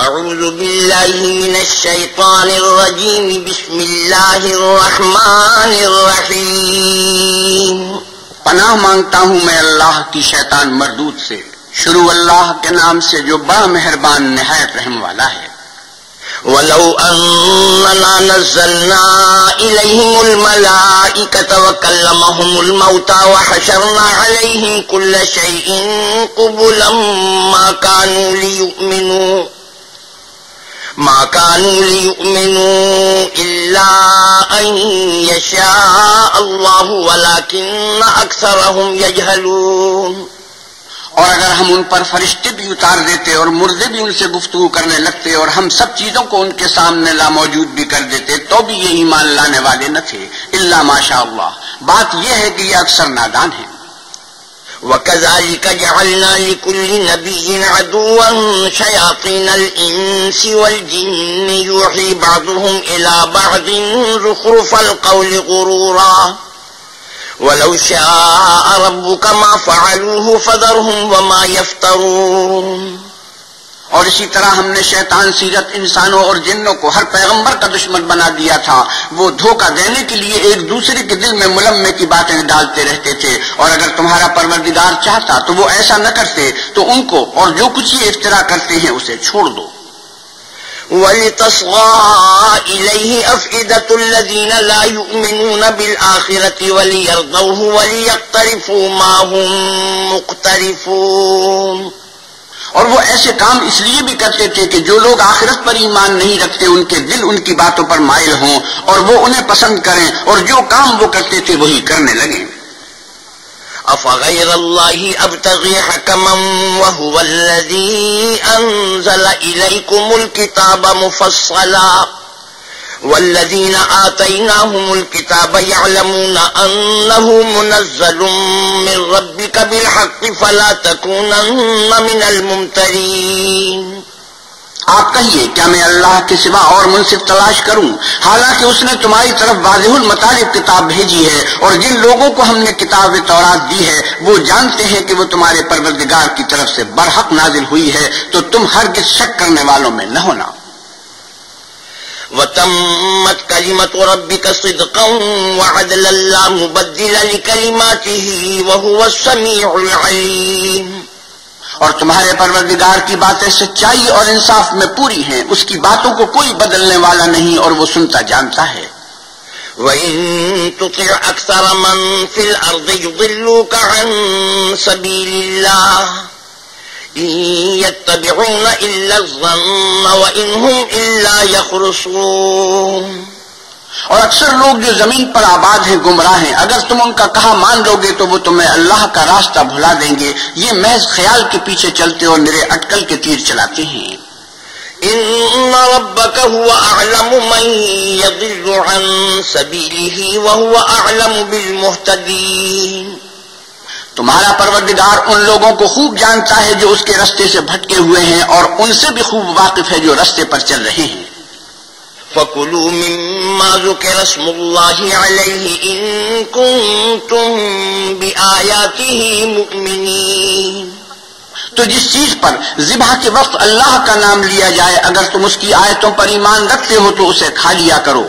أعوذ بالله من الشيطان الرجيم. بسم الله الرحمن الرحيم. پناہ مانگتا ہوں میں اللہ کی شیطان مردود سے. شروع اللہ کے نام سے جو بڑا مہربان نہایت رحم والا ہے. ولو أننا نزلنا إليهم الملائكة وكلمهم الموتى وحشرنا عليهم كل شيء قبلا ما كانوا ليؤمنوا. ما كانوا ليؤمنوا إلا أن يشاء الله ولكن أكثرهم يجهلون. اور اگر ہم ان پر فرشتے بھی اتار دیتے اور مردے بھی ان سے گفتگو کرنے لگتے اور ہم سب چیزوں کو ان کے سامنے لا موجود بھی کر دیتے تو بھی یہ ایمان لانے والے نہ تھے اللہ ماشاء اللہ۔ بات یہ ہے کہ یہ اکثر نادان ہیں۔ وكذلك جعلنا لكل نبي عدوا شياطين الإنس والجن يوحي بعضهم إلى بعض زخرف القول غرورا ولو شاء ربك ما فعلوه فذرهم وما يفترون اور اسی طرح ہم نے شیطان، سیرت انسانوں اور جنوں کو ہر پیغمبر کا دشمن بنا دیا تھا۔ وہ دھوکہ دینے کے لیے ایک دوسرے کے دل میں ملمے کی باتیں ڈالتے رہتے تھے۔ اور اگر تمہارا پروردگار چاہتا تو وہ ایسا نہ کرتے۔ تو ان کو اور جو کچھ یہ افطرا کرتے ہیں اسے چھوڑ دو۔ ولتصغى إليه أفئدة الذين لا يؤمنون بالآخرة وليرضوه وليقترفوا ما هم مقترفون۔ اور وہ ایسے کام اس لیے بھی کرتے تھے کہ جو لوگ آخرت پر ایمان نہیں رکھتے، ان کے دل ان کی باتوں پر مائل ہوں اور وہ انہیں پسند کریں اور جو کام وہ کرتے تھے وہی کرنے لگیں۔ أفغير الله أبتغي حكما وهو الذي أنزل إليكم الكتاب مفصلا والذين آتيناهم الكتاب يعلمون أنه منزل من ربك بالحق فلا تكونن من الممترين. آپ کہیے، کیا میں اللہ کے سوا اور منصف تلاش کروں؟ حالانکہ اس نے تمہاری طرف واضح المطالب کتاب بھیجی ہے اور جن لوگوں کو ہم نے کتاب تورات دی ہے، وہ جانتے ہیں کہ وہ تمہارے پروردگار کی طرف سے برحق نازل ہوئی ہے، تو تم ہرگز شک کرنے والوں میں نہ ہونا۔ وتمت كلمة ربك صدقا وعدلا لا مبدل لكلماته وهو السميع العليم۔ اور تمہارے پروردگار کی باتیں سچائی اور انصاف میں پوری ہیں، اس کی باتوں کو کوئی بدلنے والا نہیں اور وہ سنتا جانتا ہے۔ وَإِن تُطِعْ أَكْثَرَ مَن فِي الْأَرْضِ يُضِلُّوكَ عَن سَبِيلِ اللَّهِ۔ يَتَّبِعُونَ إِلَّا الظَّنَّ وَإِنْ هُمْ إِلَّا يَخْرُصُونَ. اور اکثر لوگ جو زمین پر آباد ہیں گمراہ ہیں اگر تم ان کا کہا مان لو گے تو وہ تمہیں اللہ کا راستہ بھلا دیں گے۔ یہ محض خیال کے پیچھے چلتے اور میرے اٹکل کے تیر چلاتے ہیں۔ ان ربك هو اعلم من يضل عن سبيله وهو اعلم بالمهتدين. تمہارا پروردگار ان لوگوں کو خوب جانتا ہے جو اس کے رستے سے بھٹکے ہوئے ہیں اور ان سے بھی خوب واقف ہے جو رستے پر چل رہے ہیں۔ فَكُلُوا مِمَّا ذُكِرَ اسْمُ اللَّهِ عَلَيْهِ إِن كُنتُم بِآيَاتِهِ مُؤْمِنِينَ۔ تو جس چیز پر ذبح کے وقت اللہ کا نام لیا جائے اگر تم اس کی آیتوں پر ایمان رکھتے ہو تو اسے کھا لیا کرو۔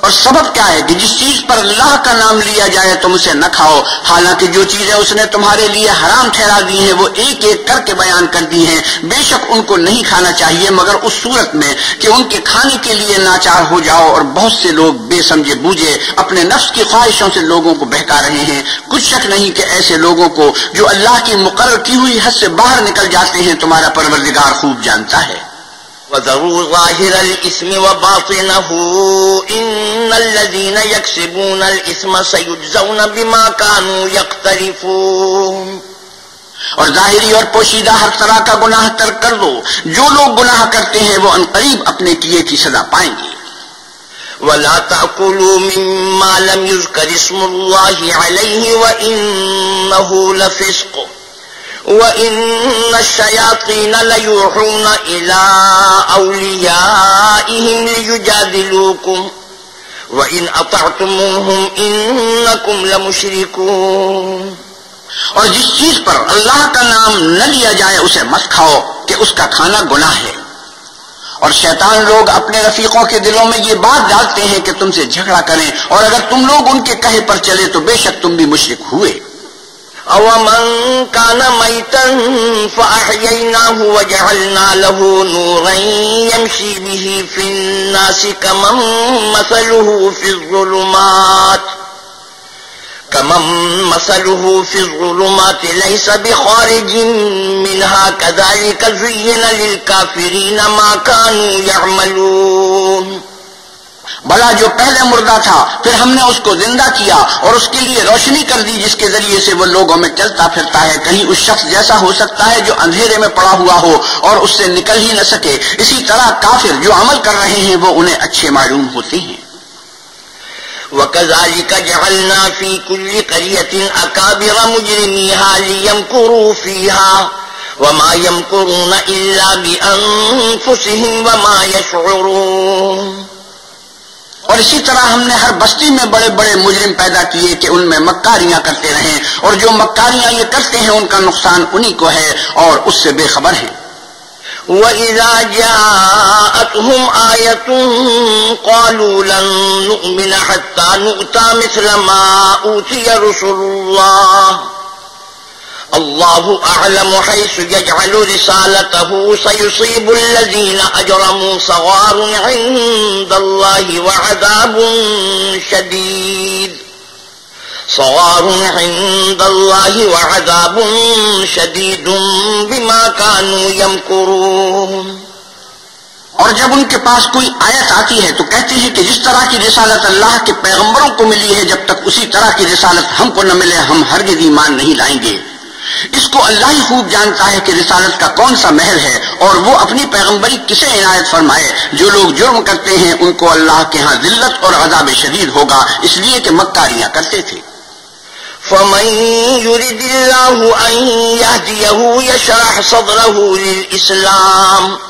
اور سبب کیا ہے کہ جس چیز پر اللہ کا نام لیا جائے تم اسے نہ کھاؤ؟ حالانکہ جو چیزیں اس نے تمہارے لیے حرام ٹھہرا دی ہیں، وہ ایک ایک کر کے بیان کر دی ہیں۔ بے شک ان کو نہیں کھانا چاہیے، مگر اس صورت میں کہ ان کے کھانے کے لیے ناچار ہو جاؤ اور بہت سے لوگ بے سمجھے بوجھے اپنے نفس کی خواہشوں سے لوگوں کو بہکا رہے ہیں۔ کچھ شک نہیں کہ ایسے لوگوں کو جو اللہ کی مقرر کی ہوئی حد سے باہر نکل جاتے ہیں، تمہارا پروردگار خوب جانتا ہے۔ وذروا ظاهر الإثم وباطنه إن الذين يكسبون الإثم سيجزون بما كانوا يقترفون اور ظاہری اور پوشیدہ ہر طرح کا گناہ ترک کر دو۔ جو لوگ گناہ کرتے ہیں وہ انقریب اپنے کیے کی سزا پائیں گے۔ ولا تأكلوا مما لم يذكر اسم الله عليه وإنه لفسق۔ وإن الشياطين ليوحون إلى أوليائهم ليجادلوكم وَإِنْ أَطَعْتُمُوهُمْ إِنَّكُمْ لَمُشْرِكُونَ اور جس چیز پر اللہ کا نام نہ لیا جائے اسے مت کھاؤ کہ اس کا کھانا گناہ ہے۔ اور شیطان لوگ اپنے رفیقوں کے دلوں میں یہ بات ڈالتے ہیں کہ تم سے جھگڑا کریں اور اگر تم لوگ ان کے کہے پر چلے تو بے شک تم بھی مشرک ہوئے۔ أَوَمَنْ كَانَ مَيْتًا فَأَحْيَيْنَاهُ وَجَعَلْنَا لَهُ نُورًا يَمْشِي بِهِ فِي النَّاسِ كَمَنْ مَثَلُهُ فِي الظُّلُمَاتِ كَمَنْ مَثَلُهُ فِي الظُّلُمَاتِ لَيْسَ بِخَارِجٍ مِنْهَا كَذَلِكَ زُيِّنَ لِلْكَافِرِينَ مَا كَانُوا يَعْمَلُونَ بلا جو پہلے مردہ تھا، پھر ہم نے اس کو زندہ کیا اور اس کے لیے روشنی کر دی، جس کے ذریعے سے وہ لوگوں میں چلتا پھرتا ہے۔ کہیں اس شخص جیسا ہو سکتا ہے جو اندھیرے میں پڑا ہوا ہو اور اس سے نکل ہی نہ سکے۔ اسی طرح کافر جو عمل کر رہے ہیں، وہ انہیں اچھے معلوم ہوتے ہیں۔ وَكَذَلِكَ جَعَلْنَا فِي كُلِّ قَرْيَةٍ أَكَابِرَ مُجْرِمِيهَا لِيَمْكُرُوا فِيهَا وَمَا يَمْكُرُونَ إِلَّا بِأَنفُسِهِمْ وَمَا يَشْعُرُونَ اور اسی طرح ہم نے ہر بستی میں بڑے بڑے مجرم پیدا کیے کہ ان میں مکاریاں کرتے رہیں اور جو مکاریاں یہ کرتے ہیں ان کا نقصان انہی کو ہے اور اس سے بے خبر ہیں۔ وَإِذَا جَاءَتْهُمْ آيَةٌ قَالُوا لَن نُؤْمِنَ حَتَّى نُؤْتَى مِثْلَ مَا أُوتِيَ رُسُلُ اللَّهِ الله أعلم حيث يجعل رسالته سيصيب الذين أجرموا صغار عند الله وعذاب شديد صغار عند الله وعذاب شديد بما كانوا يمكرون اور جب ان کے پاس کوئی آیت آتی ہے تو کہتے ہیں کہ جس طرح کی رسالت اللہ کے پیغمبروں کو ملی ہے، جب تک اسی طرح کی رسالت ہم کو نہ ملے، ہم ہرگز ایمان نہیں لائیں گے۔ اس کو اللہ ہی خوب جانتا ہے کہ رسالت کا کون سا محل ہے اور وہ اپنی پیغمبری کسے عنایت فرمائے، جو لوگ جرم کرتے ہیں، ان کو اللہ کے ہاں ذلت اور عذاب شدید ہوگا، اس لیے کہ مکاریاں کرتے تھے۔ فمن يرد الله أن يهديه يشرح صدره للإسلام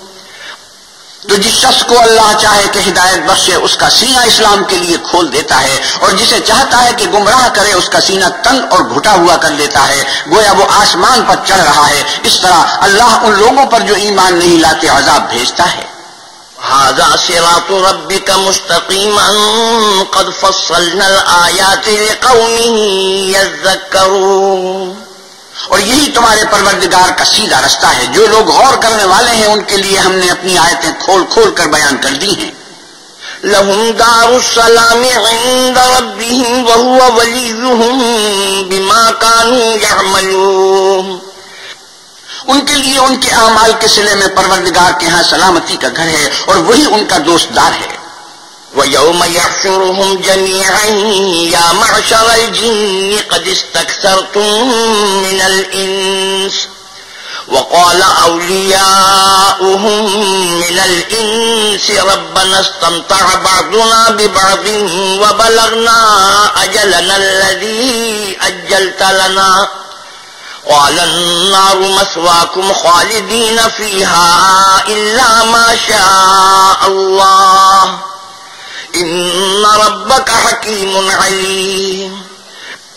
تو جس شخص کو اللہ چاہے کہ ہدایت بخشے اس کا سینہ اسلام کے لیے کھول دیتا ہے اور جسے چاہتا ہے کہ گمراہ کرے، اس کا سینہ تنگ اور گھٹا ہوا کر دیتا ہے۔ گویا وہ آسمان پر چڑھ رہا ہے۔ اس طرح اللہ ان لوگوں پر جو ایمان نہیں لاتے، عذاب بھیجتا ہے۔ هذا صراط ربك مستقيما قد فصلنا الآيات لقوم يذكرون. اور یہی تمہارے پروردگار کا سیدھا رستہ ہے۔ جو لوگ غور کرنے والے ہیں، ان کے لیے ہم نے اپنی آیتیں کھول کھول کر بیان کر دی ہیں۔ لهم دار السلام عند ربهم وهو وليهم بما كانوا يعملون ان کے لیے ان کے اعمال کے سلے میں پروردگار کے ہاں سلامتی کا گھر ہے اور وہی ان کا دوست دار ہے۔ ويوم يحشرهم جميعا يا معشر الجن قد استكثرتم من الإنس وقال أولياؤهم من الإنس ربنا استمتع بعضنا ببعض وبلغنا أجلنا الذي أجلت لنا قال النار مسواكم خالدين فيها إلا ما شاء الله ان ربك حکیم علیم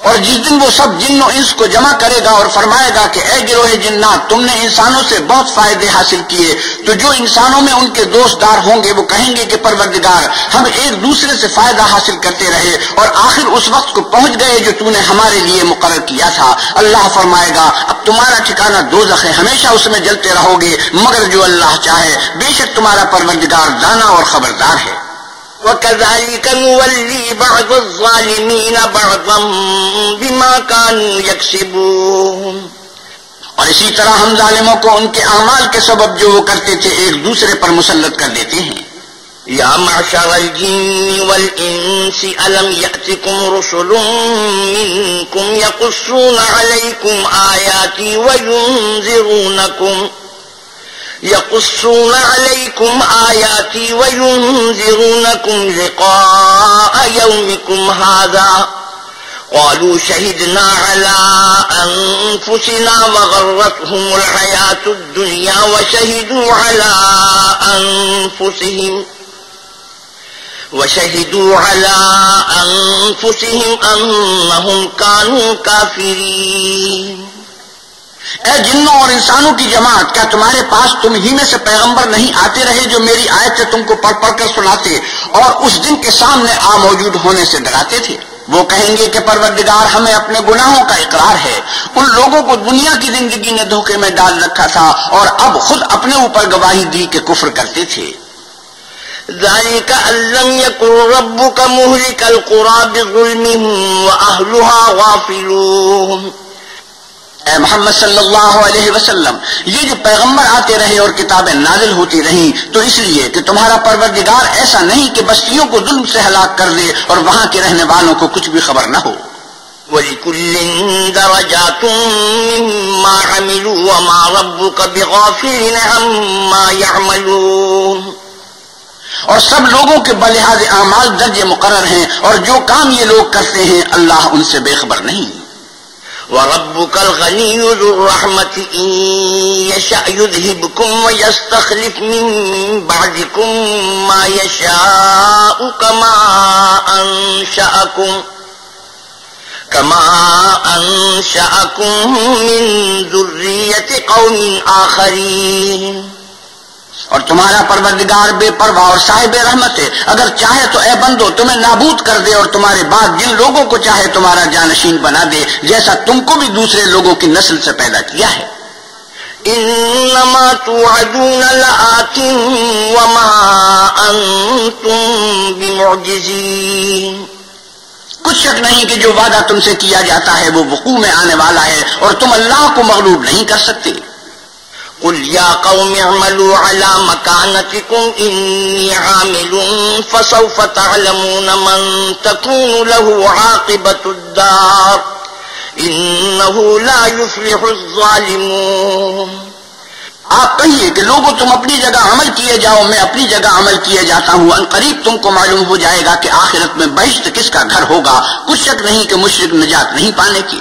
اور جس دن وہ سب جن و انس کو جمع کرے گا اور فرمائے گا کہ اے گروہ جنات، تم نے انسانوں سے بہت فائدے حاصل کیے، تو جو انسانوں میں ان کے دوست دار ہوں گے، وہ کہیں گے کہ پروردگار، ہم ایک دوسرے سے فائدہ حاصل کرتے رہے اور آخر اس وقت کو پہنچ گئے جو تو نے ہمارے لیے مقرر کیا تھا۔ اللہ فرمائے گا، اب تمہارا ٹھکانہ دو ہے، ہمیشہ اس میں جلتے رہو گے، مگر جو اللہ چاہے، بے شک تمہارا پروردگار دانا اور خبردار ہے۔ وكذلك نولي بعض الظالمين بعضا بما كانوا يكسبون۔ اور اسی طرح ہم ظالموں کو ان کے اعمال کے سبب جو وہ کرتے تھے ایک دوسرے پر مسلط کر دیتے ہیں۔ يا معشر الجن والإنس ألم يأتكم رسل منكم يقصون عليكم آياتي وينذرونكم يقصون عليكم آياتي وينذرونكم لقاء يومكم هذا. قالوا شهدنا على أنفسنا وغرتهم الحياة الدنيا وشهدوا على أنفسهم. وشهدوا على أنفسهم أنهم كانوا كافرين. اے جنوں اور انسانوں کی جماعت، کیا تمہارے پاس تم ہی میں سے پیغمبر نہیں آتے رہے جو میری آیت سے تم کو پڑھ پڑھ کر سناتے اور اس دن کے سامنے آ موجود ہونے سے ڈراتے تھے؟ وہ کہیں گے کہ پروردگار ہمیں اپنے گناہوں کا اقرار ہے۔ ان لوگوں کو دنیا کی زندگی نے دھوکے میں ڈال رکھا تھا اور اب خود اپنے اوپر گواہی دی کہ کفر کرتے تھے۔ ذلك أن لم يكن ربك مهلك القرى وأهلها غافلون۔ اے محمد صلی اللہ علیہ وسلم یہ جو پیغمبر آتے رہے اور کتابیں نازل ہوتی رہیں تو اس لیے کہ تمہارا پروردگار ایسا نہیں کہ بستیوں کو ظلم سے ہلاک کر دے اور وہاں کے رہنے والوں کو کچھ بھی خبر نہ ہو۔ وَلِكُلٍّ دَرَجَاتٌ مِّمَّا عَمِلُوا وَمَا رَبُّكَ بِغَافِلٍ عَمَّا يَعْمَلُونَ۔ اور سب لوگوں کے بلحاظ اعمال درج مقرر ہیں اور جو کام یہ لوگ کرتے ہیں اللہ ان سے بے خبر نہیں۔ وربك الغني ذو الرحمة إن يشاء يذهبكم ويستخلف من بعدكم ما يشاء كما أنشأكم كما أنشأكم من ذرية قوم آخرين اور تمہارا پروردگار بے پرواہ اور صاحب رحمت ہے۔ اگر چاہے تو اے بندو تمہیں نابود کر دے اور تمہارے بعد جن لوگوں کو چاہے تمہارا جانشین بنا دے جیسا تم کو بھی دوسرے لوگوں کی نسل سے پیدا کیا ہے۔ انما توعدون لآت وما انتم بمعجزین۔ کچھ شک نہیں کہ جو وعدہ تم سے کیا جاتا ہے وہ وقوع میں آنے والا ہے اور تم اللہ کو مغلوب نہیں کر سکتے۔ قل يا قوم اعملوا على مكانتكم إني عامل فسوف تعلمون من تكون له عاقبة الدار إنه لا يفلح الظالمون آپ کہیے کہ لوگوں، تم اپنی جگہ عمل کیے جاؤ، میں اپنی جگہ عمل کیے جاتا ہوں۔ ان قریب تم کو معلوم ہو جائے گا کہ آخرت میں بہشت کس کا گھر ہوگا۔ کچھ شک نہیں کہ مشرق نجات نہیں پانے کی۔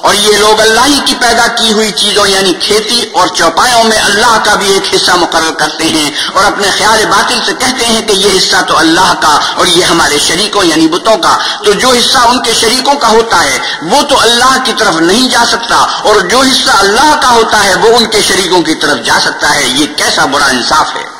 اور یہ لوگ اللہ ہی کی پیدا کی ہوئی چیزوں یعنی کھیتی اور چوپایوں میں اللہ کا بھی ایک حصہ مقرر کرتے ہیں اور اپنے خیال باطل سے کہتے ہیں کہ یہ حصہ تو اللہ کا اور یہ ہمارے شریکوں یعنی بتوں کا تو جو حصہ ان کے شریکوں کا ہوتا ہے وہ تو اللہ کی طرف نہیں جا سکتا اور جو حصہ اللہ کا ہوتا ہے وہ ان کے شریکوں کی طرف جا سکتا ہے یہ کیسا برا انصاف ہے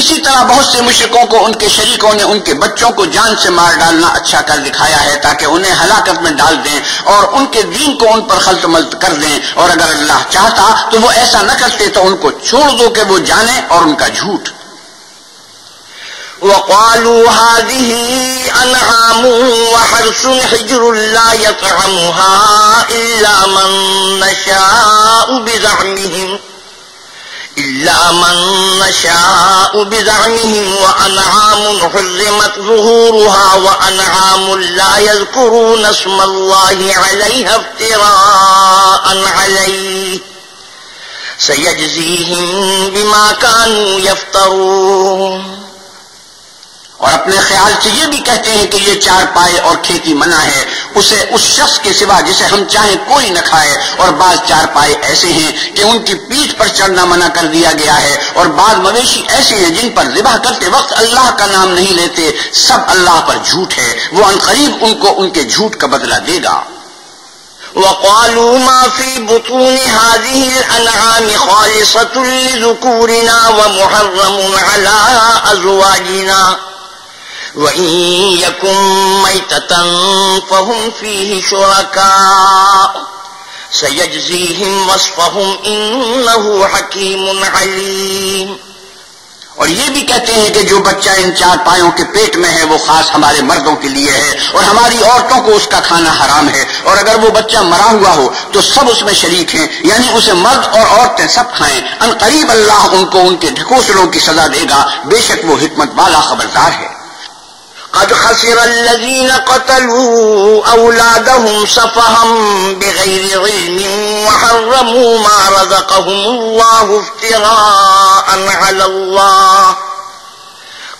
اسی طرح بہت سے مشرقوں کو، ان کے شریکوں نے ان کے بچوں کو جان سے مار ڈالنا اچھا کر دکھایا ہے تاکہ انہیں ہلاکت میں ڈال دیں اور ان کے دین کو ان پر خلط ملت کر دیں۔ اور اگر اللہ چاہتا تو وہ ایسا نہ کرتے تو ان کو چھوڑ دو کہ وہ جانے اور ان کا جھوٹ۔ وقالوا هذه أنعام وحرس حجر لا يطعمها إلا من نشاء بزعمهم۔ إلا من نشاء بزعمهم وأنعام حرمت ظهورها وأنعام لا يذكرون اسم الله عليها افتراء عليه سيجزيهم بما كانوا يفترون اور اپنے خیال سے یہ بھی کہتے ہیں کہ یہ چار پائے اور کھیتی منع ہے۔ اسے اس شخص کے سوا جسے ہم چاہیں کوئی نہ کھائے۔ اور بعض چار پائے ایسے ہیں کہ ان کی پیٹھ پر چڑھنا منع کر دیا گیا ہے۔ اور بعض مویشی ایسے ہیں جن پر ذبح کرتے وقت اللہ کا نام نہیں لیتے۔ سب اللہ پر جھوٹ ہے۔ وہ قریب ان کو ان کے جھوٹ کا بدلہ دے گا۔ وقالوا ما في بطون هذه الأنعام خالصة لذكورنا ومحرم على أزواجنا وإن يكن ميتة فهم فيه شركاء سيجزيهم وصفهم إنه حكيم عليم۔ اور یہ بھی کہتے ہیں کہ جو بچہ ان چار پایوں کے پیٹ میں ہے، وہ خاص ہمارے مردوں کے لیے ہے، اور ہماری عورتوں کو اس کا کھانا حرام ہے۔ اور اگر وہ بچہ مرا ہوا ہو، تو سب اس میں شریک ہیں یعنی اسے مرد اور عورتیں سب کھائیں۔ ان قریب اللہ ان کو ان کے ڈھکوسلوں کی سزا دے گا۔ بے شک وہ حکمت والا خبردار ہے۔ قد خسر الذين قتلوا أولادهم صفها بغير علم وحرموا ما رزقهم الله افتراء على الله.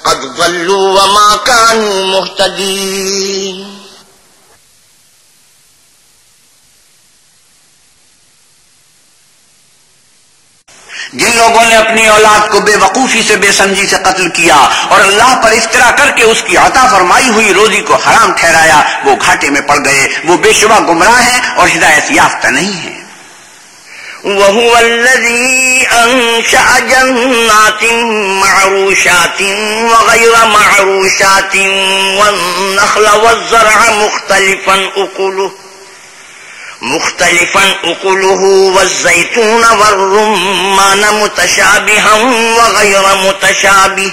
قد ضلوا وما كانوا مهتدين. جن لوگوں نے اپنی اولاد کو بے وقوفی سے بے سمجھی سے قتل کیا اور اللہ پر افطرا کر کے اس کی عطا فرمائی ہوئی روزی کو حرام ٹھہرایا، وہ گھاٹے میں پڑ گئے، وہ بے شبہ گمراہ ہیں اور ہدایت یافتہ نہیں ہیں۔ وهو الذي أنشأ جنات معروشات وغير معروشات والنخل والزرع مختلفا أكله مختلفا أكله والزيتون والرمان متشابها وغير متشابه.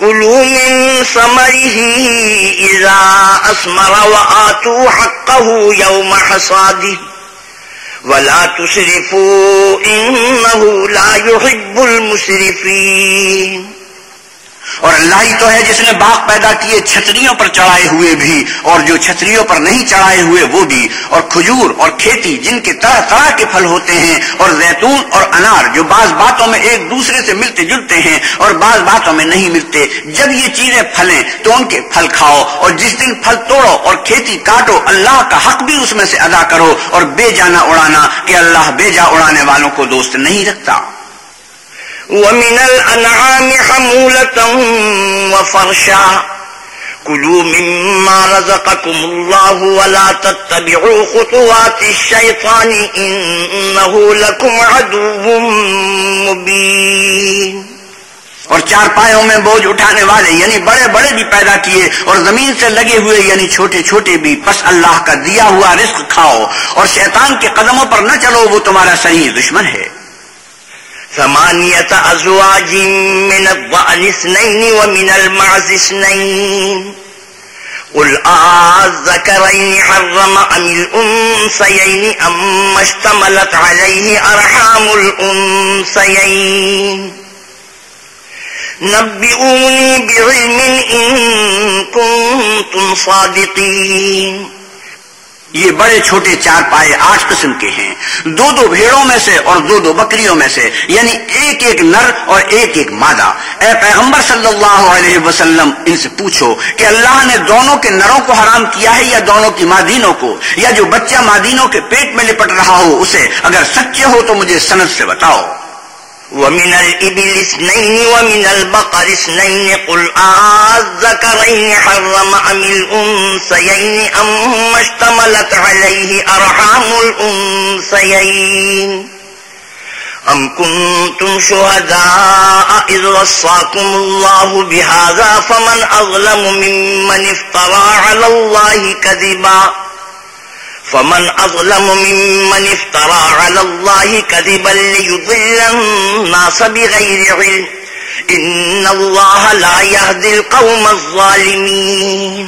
كلوا من ثمره إذا أثمر وآتوا حقه يوم حصاده. ولا تسرفوا إنه لا يحب المسرفين. اور اللہ ہی تو ہے جس نے باغ پیدا کیے چھتریوں پر چڑھائے ہوئے بھی اور جو چھتریوں پر نہیں چڑھائے ہوئے وہ بھی اور کھجور اور کھیتی جن کے طرح طرح کے پھل ہوتے ہیں اور زیتون اور انار جو بعض باتوں میں ایک دوسرے سے ملتے جلتے ہیں اور بعض باتوں میں نہیں ملتے جب یہ چیزیں پھلیں تو ان کے پھل کھاؤ اور جس دن پھل توڑو اور کھیتی کاٹو اللہ کا حق بھی اس میں سے ادا کرو اور بے جانا اڑانا کہ اللہ بے جا اڑانے والوں کو دوست نہیں رکھتا ومن الأنعام حمولة وفرشا. كلوا مما رزقكم الله ولا تتبعوا خطوات الشيطان إنه لكم عدو مبين. اور چار پایوں میں بوجھ اٹھانے والے یعنی بڑے بڑے بھی پیدا کیے اور زمین سے لگے ہوئے یعنی چھوٹے چھوٹے بھی پس اللہ کا دیا ہوا رزق کھاؤ اور شیطان کے قدموں پر نہ چلو، وہ تمہارا صحیح دشمن ہے۔ ثمانية أزواج من الضأن اثنين ومن المعز اثنين قل آذكرين حرم أم الأنسيين أم اشتملت عليه أرحام الأنسيين نبئوني بعلم إن كنتم صادقين یہ بڑے چھوٹے چار پائے آٹھ قسم کے ہیں۔ دو دو بھیڑوں میں سے اور دو دو بکریوں میں سے یعنی ایک ایک نر اور ایک ایک مادہ۔ اے پیغمبر صلی اللہ علیہ وسلم، ان سے پوچھو کہ اللہ نے دونوں کے نروں کو حرام کیا ہے یا دونوں کی مادینوں کو؟ یا جو بچہ مادینوں کے پیٹ میں لپٹ رہا ہو، اسے اگر سچے ہو تو مجھے سند سے بتاؤ۔ ومن الإبل اثنين ومن البقر اثنين قل آذكرين حرم أم الأنسيين أم اشتملت عليه أرحام الأنسيين أم كنتم شهداء إذ وصاكم الله بهذا فمن أظلم ممن افترى على الله كذبا فمن أظلم ممن افترى على الله كذبا ليضل الناس بغير علم. إن الله لا يهدي القوم الظالمين.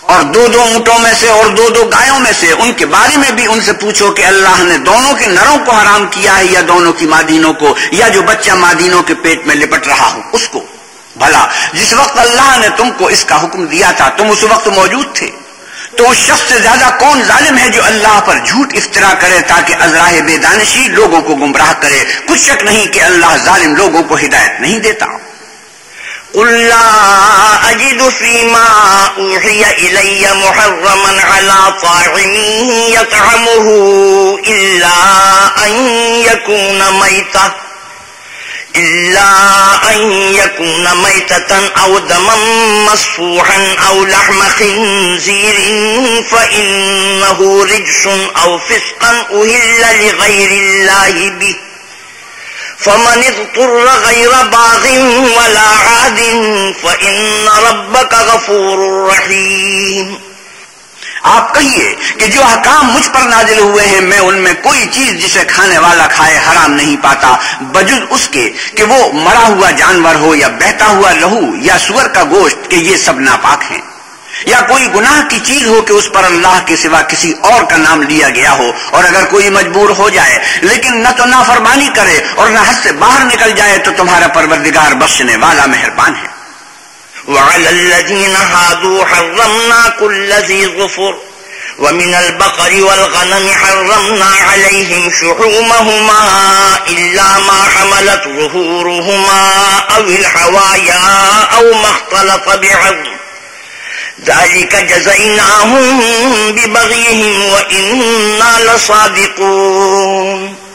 اور دو دو اونٹوں میں سے اور دو دو گایوں میں سے ان کے بارے میں بھی ان سے پوچھو کہ اللہ نے دونوں کے نروں کو حرام کیا ہے یا دونوں کی مادینوں کو یا جو بچہ مادینوں کے پیٹ میں لپٹ رہا ہو، اس کو۔ بھلا، جس وقت اللہ نے تم کو اس کا حکم دیا تھا، تم اس وقت موجود تھے۔ تو اس شخص سے زیادہ کون ظالم ہے جو اللہ پر جھوٹ افطرا کرے تاکہ ازراہ بے دانشی لوگوں کو گمراہ کرے؟ کچھ شک نہیں کہ اللہ ظالم لوگوں کو ہدایت نہیں دیتا۔ قل لا أجد فيما أوحي إلي محرما على طاعم يطعمه إلا أن يكون ميتة إلا أن يكون ميتة أو دما مصفوحا أو لحم خنزير فإنه رجس أو فسقا أهل لغير الله به فمن اضطر غير باغ ولا عاد فإن ربك غفور رحيم آپ کہیے کہ جو حکام مجھ پر نازل ہوئے ہیں، میں ان میں کوئی چیز جسے کھانے والا کھائے حرام نہیں پاتا۔ بجز اس کے کہ وہ مرا ہوا جانور ہو یا بہتا ہوا لہو یا سور کا گوشت کہ یہ سب ناپاک ہیں۔ یا کوئی گناہ کی چیز ہو کہ اس پر اللہ کے سوا کسی اور کا نام لیا گیا ہو اور اگر کوئی مجبور ہو جائے، لیکن نہ تو نافرمانی کرے اور نہ حد سے باہر نکل جائے تو تمہارا پروردگار بخشنے والا مہربان ہے۔ وعلى الذين هادوا حرمنا كل ذي ظفر ومن البقر والغنم حرمنا عليهم شحومهما إلا ما حملت ظهورهما أو الحوايا أو ما اختلط بعظم. ذلك جزيناهم ببغيهم وإنا لصادقون.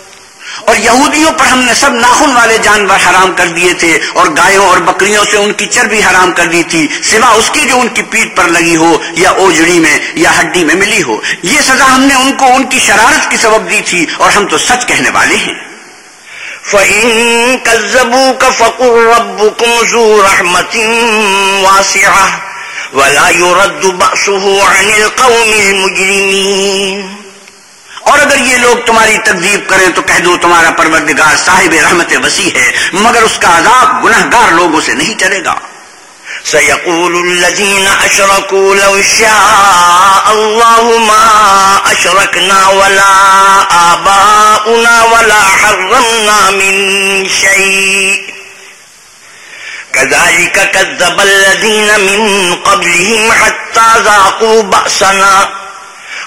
اور یہودیوں پر ہم نے سب ناخن والے جانور حرام کر دیے تھے اور گایوں اور بکریوں سے ان کی چربی حرام کر دی تھی، سوا اس کی جو ان کی پیٹ پر لگی ہو یا اوجڑی میں یا ہڈی میں ملی ہو۔ یہ سزا ہم نے ان کو ان کی شرارت کی سبب دی تھی اور ہم تو سچ کہنے والے ہیں۔ فَإِن كَذَّبُوكَ فَقُلْ رَبُّكُمْ ذُو رَحْمَةٍ وَاسِعَةٍ اور اگر یہ لوگ تمہاری تکذیب کریں تو کہہ دو تمہارا پروردگار صاحب رحمت وسیع ہے، مگر اس کا عذاب گناہ گار لوگوں سے نہیں چلے گا۔ سيقول الذين أشركوا لو شاء الله ما أشركنا ولا آباؤنا ولا حرمنا من شيء۔ كذلك كذب الذين من قبلهم حتى ذاقوا بأسنا۔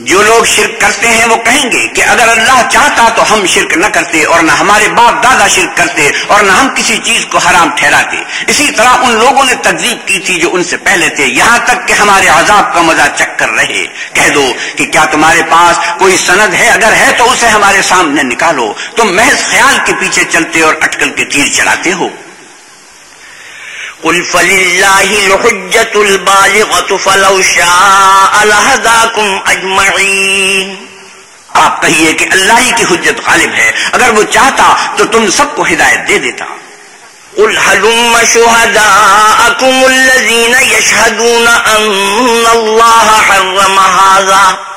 جو لوگ شرک کرتے ہیں وہ کہیں گے کہ اگر اللہ چاہتا تو ہم شرک نہ کرتے اور نہ ہمارے باپ دادا شرک کرتے اور نہ ہم کسی چیز کو حرام ٹھہراتے۔ اسی طرح ان لوگوں نے تقزیب کی تھی جو ان سے پہلے تھے۔ یہاں تک کہ ہمارے عذاب کا مزہ چک کر رہے۔ کہہ دو کہ کیا تمہارے پاس کوئی سند ہے؟ اگر ہے تو اسے ہمارے سامنے نکالو۔ تم محض خیال کے پیچھے چلتے اور اٹکل کے تیر چلاتے ہو۔ قل فلله الحجة البالغة فلو شاء لهداكم أجمعين آپ کہیے کہ اللہ ہی کی حجت غالب ہے۔ اگر وہ چاہتا تو تم سب کو ہدایت دے دیتا۔ قل هلم شهداءكم الذين يشهدون أن الله حرم هذا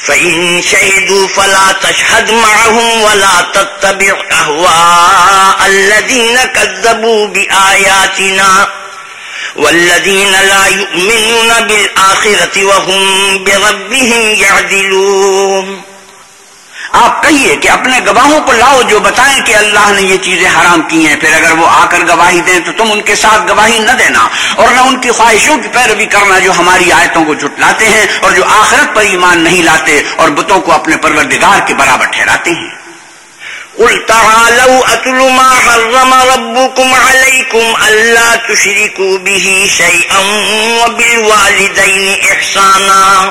فإن شهدوا فلا تشهد معهم ولا تتبع أهواء الذين كذبوا بآياتنا والذين لا يؤمنون بالآخرة وهم بربهم يعدلون آپ کہیے کہ اپنے گواہوں کو لاؤ جو بتائیں کہ اللہ نے یہ چیزیں حرام کی ہیں، پھر اگر وہ آ کر گواہی دیں تو تم ان کے ساتھ گواہی نہ دینا اور نہ ان کی خواہشوں کی پیروی کرنا جو ہماری آیتوں کو جھٹلاتے ہیں اور جو آخرت پر ایمان نہیں لاتے اور بتوں کو اپنے پروردگار کے برابر ٹھہراتے ہیں۔ قل تعالوا أتل ما حرم ربكم عليكم ألا تشركوا به شيئا وبالوالدين إحسانا۔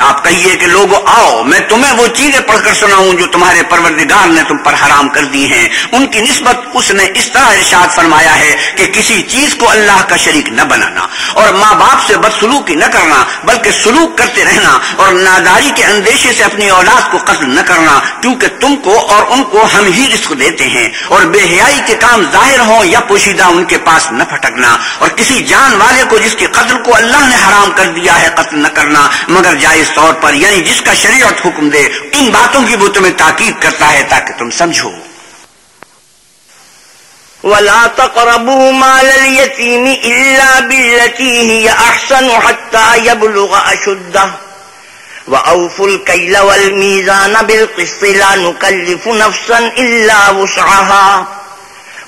آپ کہیے کہ لوگ آؤ، میں تمہیں وہ چیزیں پڑھ کر سناؤں جو تمہارے پروردگار نے تم پر حرام کر دی ہیں۔ ان کی نسبت اس نے اس طرح ارشاد فرمایا ہے کہ کسی چیز کو اللہ کا شریک نہ بنانا اور ماں باپ سے بد سلوکی نہ کرنا، بلکہ سلوک کرتے رہنا اور ناداری کے اندیشے سے اپنی اولاد کو قتل نہ کرنا، کیونکہ تم کو اور ان کو ہم ہی رزق دیتے ہیں اور بے حیائی کے کام ظاہر ہوں یا پوشیدہ ان کے پاس نہ پھٹکنا۔ اور کسی جان والے کو جس کے قتل کو اللہ نے حرام کر دیا ہے قتل نہ کرنا، مگر جائز جائز طور پر یعنی جس کا شریعت حکم دے، ان باتوں کی وہ تمہیں تاکید کرتا ہے تاکہ تم سمجھو۔ ولا تقربوا مال اليتيم إلا بالتي هي أحسن حتى يبلغ أشده. وأوفوا الكيل والميزان بالقسط لا نكلف نفسا إلا وسعها.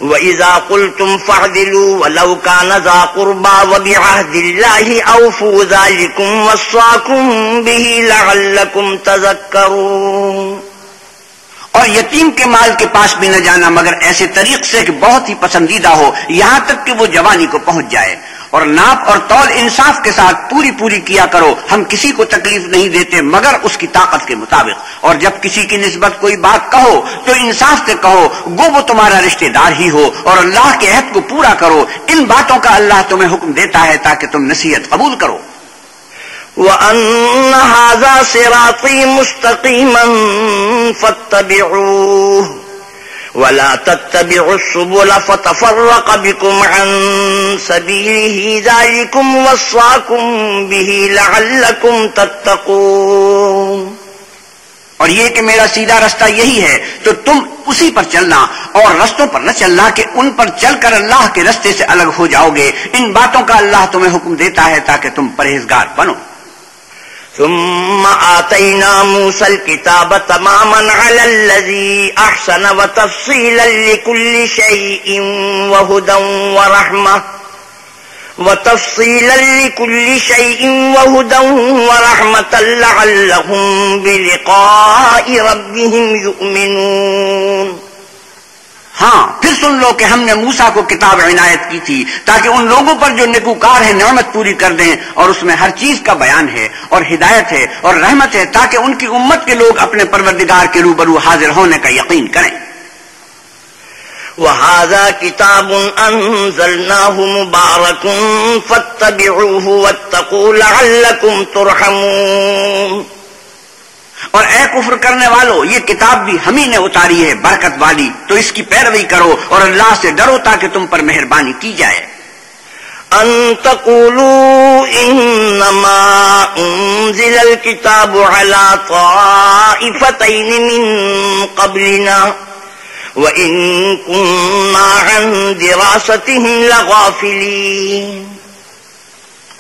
وَإِذَا قُلْتُمْ فَاعْدِلُوا وَلَوْ كَانَ ذَا قُرْبَى وَبِعَهْدِ اللَّهِ أَوْفُوا ذَلِكُمْ وَصَّاكُمْ بِهِ لَعَلَّكُمْ تَذَكَّرُونَ۔ اور یتیم کے مال کے پاس بھی نہ جانا مگر ایسے طریق سے کہ بہت ہی پسندیدہ ہو، یہاں تک کہ وہ جوانی کو پہنچ جائے۔ اور ناپ اور تول انصاف کے ساتھ پوری پوری کیا کرو، ہم کسی کو تکلیف نہیں دیتے، مگر اس کی طاقت کے مطابق۔ اور جب کسی کی نسبت کوئی بات کہو، تو انصاف سے کہو گو وہ تمہارا رشتہ دار ہی ہو، اور اللہ کے عہد کو پورا کرو۔ ان باتوں کا اللہ تمہیں حکم دیتا ہے تاکہ تم نصیحت قبول کرو۔ وأن هذا صراطي مستقيما فاتبعوه۔ ولا تتبعوا السبل فتفرق بكم عن سبيله ذلكم وصاكم به لعلكم تتقون. اور یہ کہ میرا سیدھا رستہ یہی ہے، تو تم اسی پر چلنا اور رستوں پر نہ چلنا کہ ان پر چل کر اللہ کے رستے سے الگ ہو جاؤ گے ان باتوں کا اللہ تمہیں حکم دیتا ہے تاکہ تم پرہیزگار بنو۔ ثم آتينا موسى الكتاب تماما على الذي أحسن وتفصيلا لكل شيء وهدى ورحمة وتفصيلا لكل شيء وهدى ورحمة لعلهم بلقاء ربهم يؤمنون ہاں پھر سن لو کہ ہم نے موسا کو کتاب عنایت کی تھی تاکہ ان لوگوں پر جو نکوکار ہے، نعمت پوری کر دیں اور اس میں ہر چیز کا بیان ہے اور ہدایت ہے اور رحمت ہے تاکہ ان کی امت کے لوگ اپنے پروردگار کے روبرو حاضر ہونے کا یقین کریں۔ وهذا كتاب أنزلناه مبارك فاتبعوه واتقوا لعلكم ترحمون۔ اور اے کفر کرنے والو، یہ کتاب بھی ہم ہی نے اتاری ہے، برکت والی۔ تو اس کی پیروی کرو اور اللہ سے ڈرو تاکہ تم پر مہربانی کی جائے۔ ان تقولوا انما انزل الكتاب على طائفتين من قبلنا وان كنا عن دراستهم لغافلين۔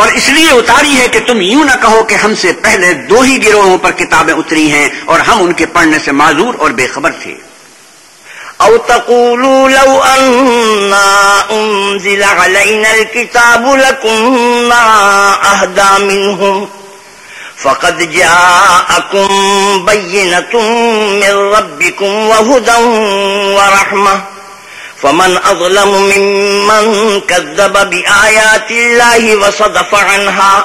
اور اس لیے اتاری ہے کہ تم یوں نہ کہو کہ ہم سے پہلے دو ہی گروہوں پر کتابیں اتری ہیں اور ہم ان کے پڑھنے سے معذور اور بے خبر تھے۔ او تقولوا لو اننا انزل علينا الكتاب لكنا اهدى منهم فقد جاءكم بينة من ربكم وهدى ورحمة۔ فمن أظلم ممن كذب بآيات الله وصدف عنها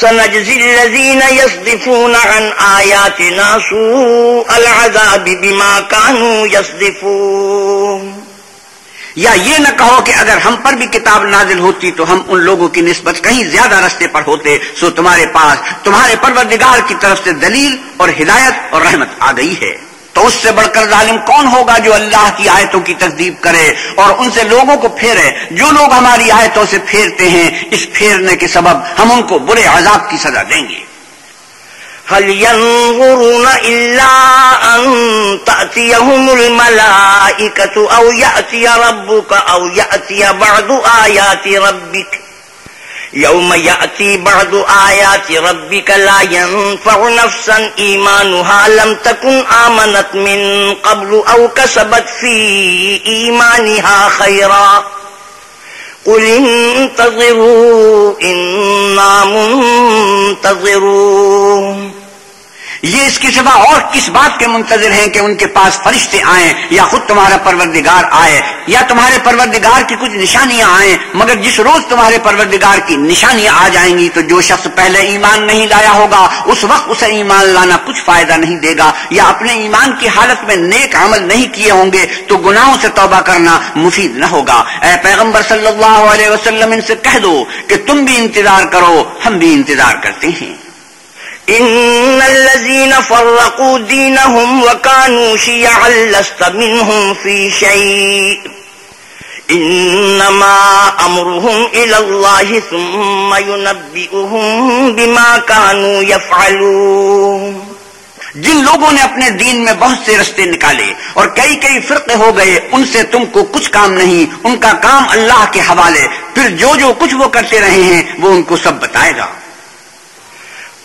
سنجزي الذين يصدفون عن آياتنا سوء العذاب بما كانوا يصدفون یا یہ نہ کہو کہ اگر ہم پر بھی کتاب نازل ہوتی تو ہم ان لوگوں کی نسبت کہیں زیادہ رستے پر ہوتے سو تمہارے پاس تمہارے پروردگار کی طرف سے دلیل اور ہدایت اور رحمت آ گئی ہے۔ تو اس سے بڑھ کر ظالم کون ہوگا جو اللہ کی آیتوں کی تصدیق کرے اور ان سے لوگوں کو پھیرے؟ جو لوگ ہماری آیتوں سے پھیرتے ہیں، اس پھیرنے کے سبب ہم ان کو برے عذاب کی سزا دیں گے۔ هل ينظرون إلا أن تأتيهم الملائكة أو يأتي ربك أو يأتي بعض آيات ربك يوم يأتي بعض آيات ربك لا ينفع نفسا إيمانها لم تكن آمنت من قبل أو كسبت في إيمانها خيرا قل انتظروا إنا منتظرون یہ اس کے سوا اور کس بات کے منتظر ہیں کہ ان کے پاس فرشتے آئیں یا خود تمہارا پروردگار آئے یا تمہارے پروردگار کی کچھ نشانیاں آئیں، مگر جس روز تمہارے پروردگار کی نشانیاں آ جائیں گی تو جو شخص پہلے ایمان نہیں لایا ہوگا، اس وقت اسے ایمان لانا کچھ فائدہ نہیں دے گا یا اپنے ایمان کی حالت میں نیک عمل نہیں کیے ہوں گے تو گناہوں سے توبہ کرنا مفید نہ ہوگا۔ اے پیغمبر صلی اللہ علیہ وسلم، ان سے کہہ دو کہ تم بھی انتظار کرو، ہم بھی انتظار کرتے ہیں۔ إن الذين فرقوا دينهم وكانوا شيعا لست منهم في شيء. انما امرهم الى الله ثم ينبئهم بما كانوا يفعلون. جن لوگوں نے اپنے دین میں بہت سے رستے نکالے اور کئی کئی فرقے ہو گئے، ان سے تم کو کچھ کام نہیں، ان کا کام اللہ کے حوالے، پھر جو جو کچھ وہ کرتے رہے ہیں، وہ ان کو سب بتائے گا۔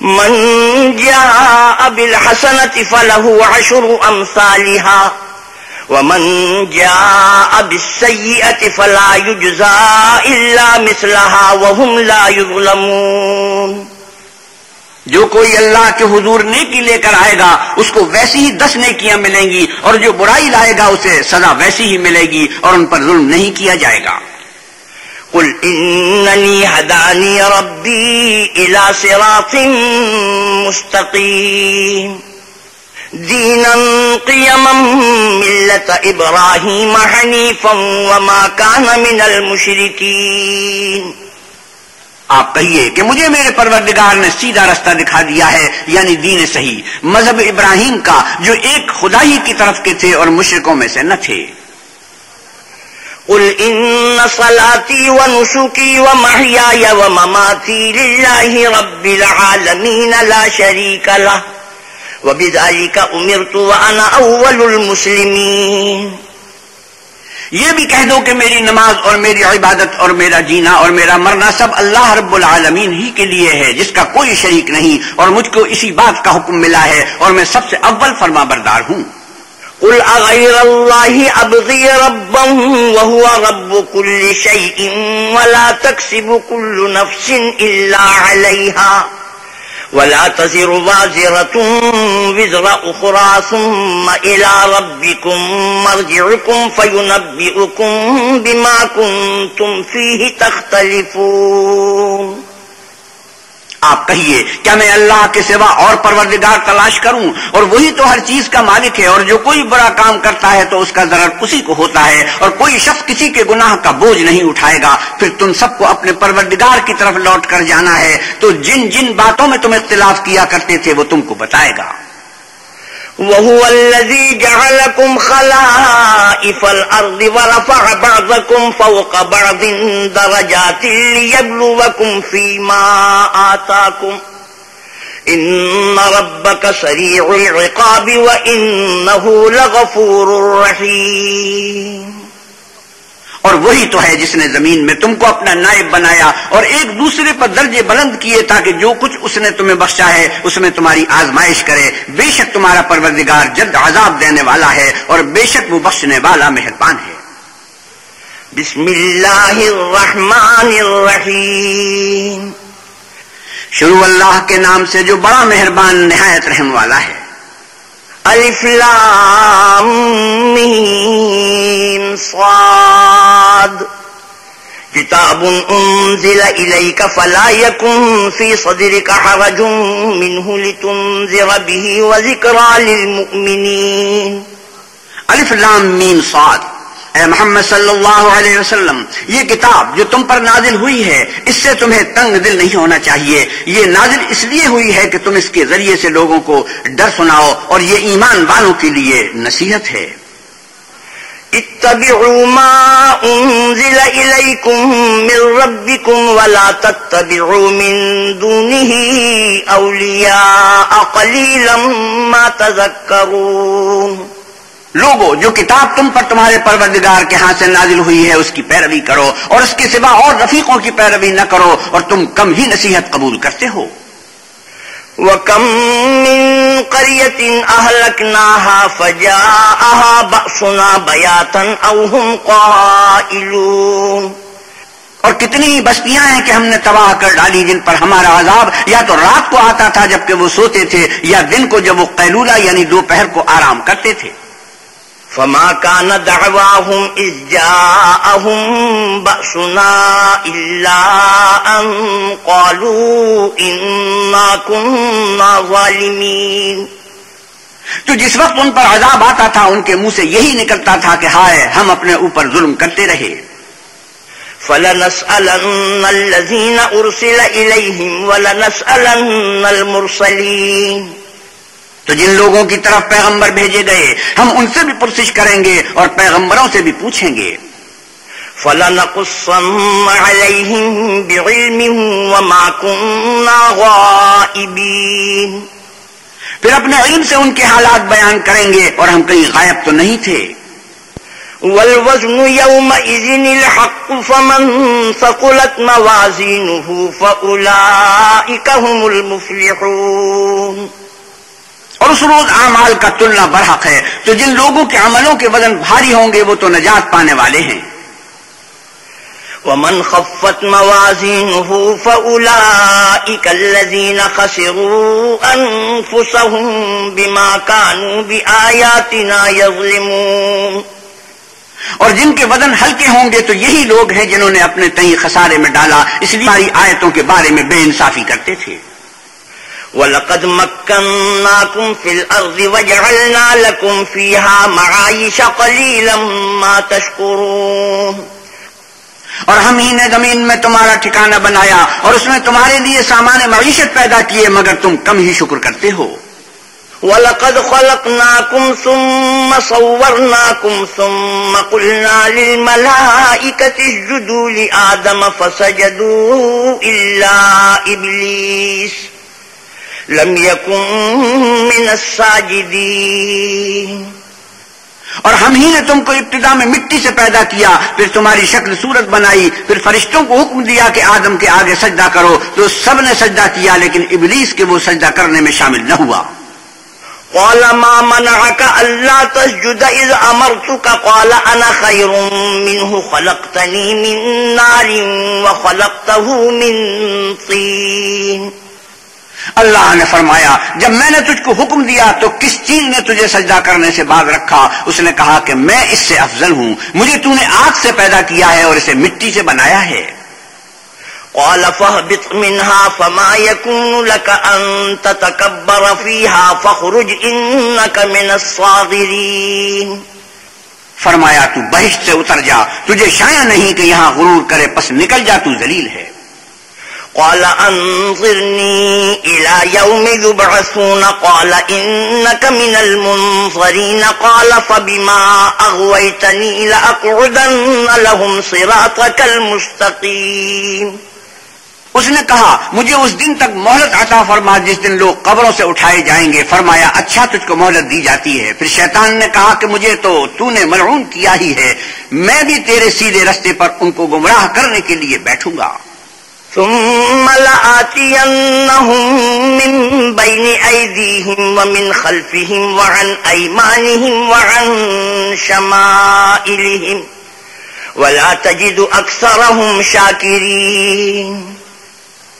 من جاء بالحسنة فله عشر أمثالها. ومن جاء بالسيئة فلا يجزى إلا مثلها وهم لا يظلمون. جو کوئی اللہ کے حضور نیکی لے کر آئے گا، اس کو ویسی ہی دس نیکیاں ملیں گی، اور جو برائی لائے گا، اسے سزا ویسی ہی ملے گی، اور ان پر ظلم نہیں کیا جائے گا۔ قل إنني هداني ربي إلى صراط مستقيم. دينا قيما ملة إبراهيم حنيفا وما كان من المشركين. آپ کہیے کہ مجھے میرے پروردگار نے سیدھا رستہ دکھا دیا ہے یعنی دین صحیح، مذہب ابراہیم کا، جو ایک خدائی کی طرف کے تھے اور مشرقوں میں سے نہ تھے۔ قل إن صلاتي ونسكي ومحياي ومماتي لله رب العالمين لا شريك له وبذلك أمرت وأنا أول المسلمين۔ یہ بھی کہہ دو کہ میری نماز اور میری عبادت اور میرا جینا اور میرا مرنا سب اللہ رب العالمین ہی کے لیے ہے، جس کا کوئی شریک نہیں اور مجھ کو اسی بات کا حکم ملا ہے اور میں سب سے اول فرما بردار ہوں۔ قل أغير الله أبغي ربا وهو رب كل شيء ولا تكسب كل نفس إلا عليها ولا تزر وازرة وزر أخرى ثم إلى ربكم مرجعكم فينبئكم بما كنتم فيه تختلفون آپ کہیے، کیا میں اللہ کے سوا اور پروردگار تلاش کروں؟ اور وہی تو ہر چیز کا مالک ہے، اور جو کوئی بڑا کام کرتا ہے تو اس کا ضرر اسی کو ہوتا ہے، اور کوئی شخص کسی کے گناہ کا بوجھ نہیں اٹھائے گا۔ پھر تم سب کو اپنے پروردگار کی طرف لوٹ کر جانا ہے۔ تو جن جن باتوں میں تم اختلاف کیا کرتے تھے، وہ تم کو بتائے گا۔ وهو الذي جعلكم خلائف الأرض ورفع بعضكم فوق بعض درجات ليبلوكم فيما آتاكم. إن ربك سريع العقاب وإنه لغفور رحيم. اور وہی تو ہے جس نے زمین میں تم کو اپنا نائب بنایا اور ایک دوسرے پر درجے بلند کیے تاکہ جو کچھ اس نے تمہیں بخشا ہے، اس میں تمہاری آزمائش کرے۔ بے شک تمہارا پروردگار جلد عذاب دینے والا ہے اور بے شک وہ بخشنے والا مہربان ہے۔ بسم اللہ الرحمن الرحیم۔ شروع اللہ کے نام سے جو بڑا مہربان نہایت رحم والا ہے۔ الف لام میم صاد كتاب أنزل إليك فلا يكن في صدرك حرج منه لتنذر به وذكرى للمؤمنين الف لام میم صاد. اے محمد صلی اللہ علیہ وسلم، یہ کتاب جو تم پر نازل ہوئی ہے، اس سے تمہیں تنگ دل نہیں ہونا چاہیے۔ یہ نازل اس لیے ہوئی ہے کہ تم اس کے ذریعے سے لوگوں کو ڈر سناؤ اور یہ ایمان والوں کے لیے نصیحت ہے۔ اتبعوا ما انزل اليكم من ربكم ولا تتبعوا من دونه اولیاء قلیلا ما تذکرون۔ لوگو جو کتاب تم پر تمہارے پروردگار کے ہاں سے نازل ہوئی ہے اس کی پیروی کرو اور اس کے سوا اور رفیقوں کی پیروی نہ کرو اور تم کم ہی نصیحت قبول کرتے ہو۔ وَكَم مِّن قَرْيَةٍ أَهْلَكْنَاهَا فَجَاءَهَا بَأْسُنَا بَيَاتًا أَوْ هُمْ قَائِلُونَ۔ اور کتنی بستیاں ہیں کہ ہم نے تباہ کر ڈالی جن پر ہمارا عذاب یا تو رات کو آتا تھا جبکہ وہ سوتے تھے یا دن کو جب وہ قیلولہ یعنی دوپہر کو آرام کرتے تھے۔ فما كان دعواهم إذ جاءهم بأسنا إلا أن قالوا إنا كنا ظالمين۔ تو جس وقت ان پر عذاب آتا تھا، ان کے منہ سے یہی نکلتا تھا کہ ہائے، ہم اپنے اوپر ظلم کرتے رہے۔ فلنسألن الذين أرسل إليهم ولنسألن المرسلين۔ تو جن لوگوں کی طرف پیغمبر بھیجے گئے، ہم ان سے بھی پرسش کریں گے اور پیغمبروں سے بھی پوچھیں گے۔ فلنقصن عليهم بعلم وما كنا غائبين۔ پھر اپنے علم سے ان کے حالات بیان کریں گے اور ہم کہیں غائب تو نہیں تھے۔ والوزن يومئذ الحق فمن ثقلت موازينه فأولئك هم المفلحون۔ اور اس روز اعمال کا تلنا برحق ہے تو جن لوگوں کے عملوں کے وزن بھاری ہوں گے وہ تو نجات پانے والے ہیں۔ ومن خفت موازينه فأولئك الذين خسروا أنفسهم بما كانوا بآياتنا يظلمون۔ اور جن کے وزن ہلکے ہوں گے تو یہی لوگ ہیں جنہوں نے اپنے تئیں خسارے میں ڈالا اس لیے ہماری آیتوں کے بارے میں بے انصافی کرتے تھے۔ وَلَقَدْ مَكَّنَّاكُمْ فِي الْأَرْضِ وَجَعَلْنَا لَكُمْ فِيهَا مَعَايِشَ قَلِيلًا مَا تَشْكُرُونَ. اور ہم ہی نے زمین میں تمہارا ٹھکانہ بنایا اور اس میں تمہارے لیے سامان معیشت پیدا کیے مگر تم کم ہی شکر کرتے ہو۔ وَلَقَدْ خَلَقْنَاكُمْ ثُمَّ صَوَّرْنَاكُمْ ثُمَّ قُلْنَا لِلْمَلَائِكَةِ اسْجُدُوا لِآدَمَ فَسَجَدُوا إِلَّا إِبْلِيسَ. لَمْ يَكُنْ مِنَ السَّاجِدِينَ اور ہم ہی نے تم کو ابتدا میں مٹی سے پیدا کیا، پھر تمہاری شکل صورت بنائی، پھر فرشتوں کو حکم دیا کہ آدم کے آگے سجدہ کرو، تو سب نے سجدہ کیا، لیکن ابلیس کے وہ سجدہ کرنے میں شامل نہ ہوا۔ قال ما منعك ألا تسجد إذ أمرتك قال أنا خير منه خلقتني من نار وخلقته من طين اللہ نے فرمایا، جب میں نے تجھ کو حکم دیا تو کس چیز نے تجھے سجدہ کرنے سے باز رکھا؟ اس نے کہا کہ میں اس سے افضل ہوں، مجھے تو نے آگ سے پیدا کیا ہے اور اسے مٹی سے بنایا ہے۔ قال، فاهبط منها فما يكون لك أن تتكبر فيها فخرج إنك من الصاغرين فرمایا، تو بہشت سے اتر جا، تجھے شایا نہیں کہ یہاں غرور کرے، پس نکل جا، تو ذلیل ہے۔ قال أنظرني إلى يوم يبعثون. قال إنك من المنظرين. قال فبما أغويتني لأقعدن لهم صراطك المستقيم. اس نے کہا، مجھے اس دن تک مہلت عطا فرما، جس دن لوگ قبروں سے اٹھائے جائیں گے۔ فرمایا اچھا تجھ کو مہلت دی جاتی ہے۔ پھر شیطان نے کہا کہ مجھے تو تو نے ملعون کیا ہی ہے۔ میں بھی تیرے سیدھے رستے پر ان کو گمراہ کرنے کے لیے بیٹھوں گا۔ ثم لآتينهم من بين أيديهم ومن خلفهم وعن أيمانهم وعن شمائلهم ولا تجد أكثرهم شاكرين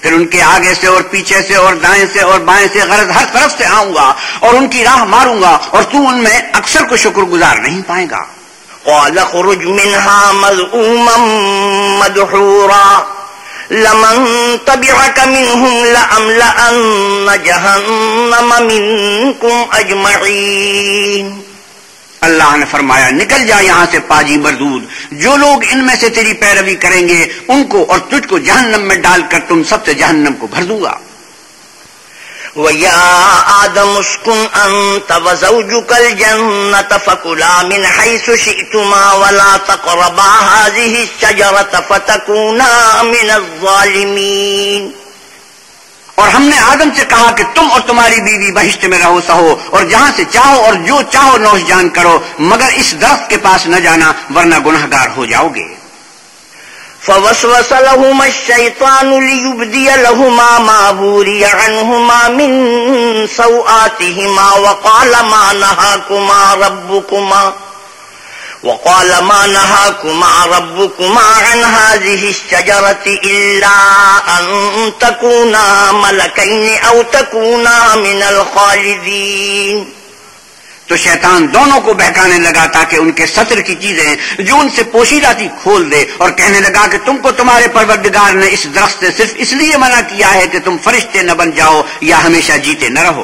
پھر ان کے آگے سے اور پیچھے سے اور دائیں سے اور بائیں سے غرض ہر طرف سے آؤں گا اور ان کی راہ ماروں گا اور تو ان میں اکثر کو شکر گزار نہیں پائے گا۔ قال خرج منها مذءوما مدحورا۔ لمن تبعك منهم لأملأن جهنم منكم أجمعين. اللہ نے فرمایا، نکل جا یہاں سے پاجی مردود جو لوگ ان میں سے تیری پیروی کریں گے، ان کو اور تجھ کو جہنم میں ڈال کر تم سب سے جہنم کو بھر دوں گا۔ وَيَا آدَمُ اسْكُنْ أَنْتَ وَزَوْجُكَ الْجَنَّةَ فَكُلَا مِنْ حَيْثُ شِئْتُمَا وَلَا تَقْرَبَا هَذِهِ الشَّجَرَةَ فَتَكُونَا مِنَ الظَّالِمِينَ۔ اور ہم نے آدم سے کہا کہ تم اور تمہاری بیوی بہشت میں رہو، سہو، اور جہاں سے چاہو اور جو چاہو نوش جان کرو، مگر اس درخت کے پاس نہ جانا، ورنہ گناہ گار ہو جاؤ گے۔ فوسوس لهما الشيطان ليبدي لهما ما بوري عنهما من سوآتهما وقال ما نهاكما ربكما وقال ما نهاكما ربكما عن هذه الشجرة إلا أن تكونا ملكين أو تكونا من الخالدين تو شیطان دونوں کو بہکانے لگا تاکہ ان کے سطر کی چیزیں جو ان سے پوشیدہ تھی کھول دے اور کہنے لگا کہ تم کو تمہارے پروردگار نے اس درخت سے صرف اس لیے منع کیا ہے کہ تم فرشتے نہ بن جاؤ یا ہمیشہ جیتے نہ رہو۔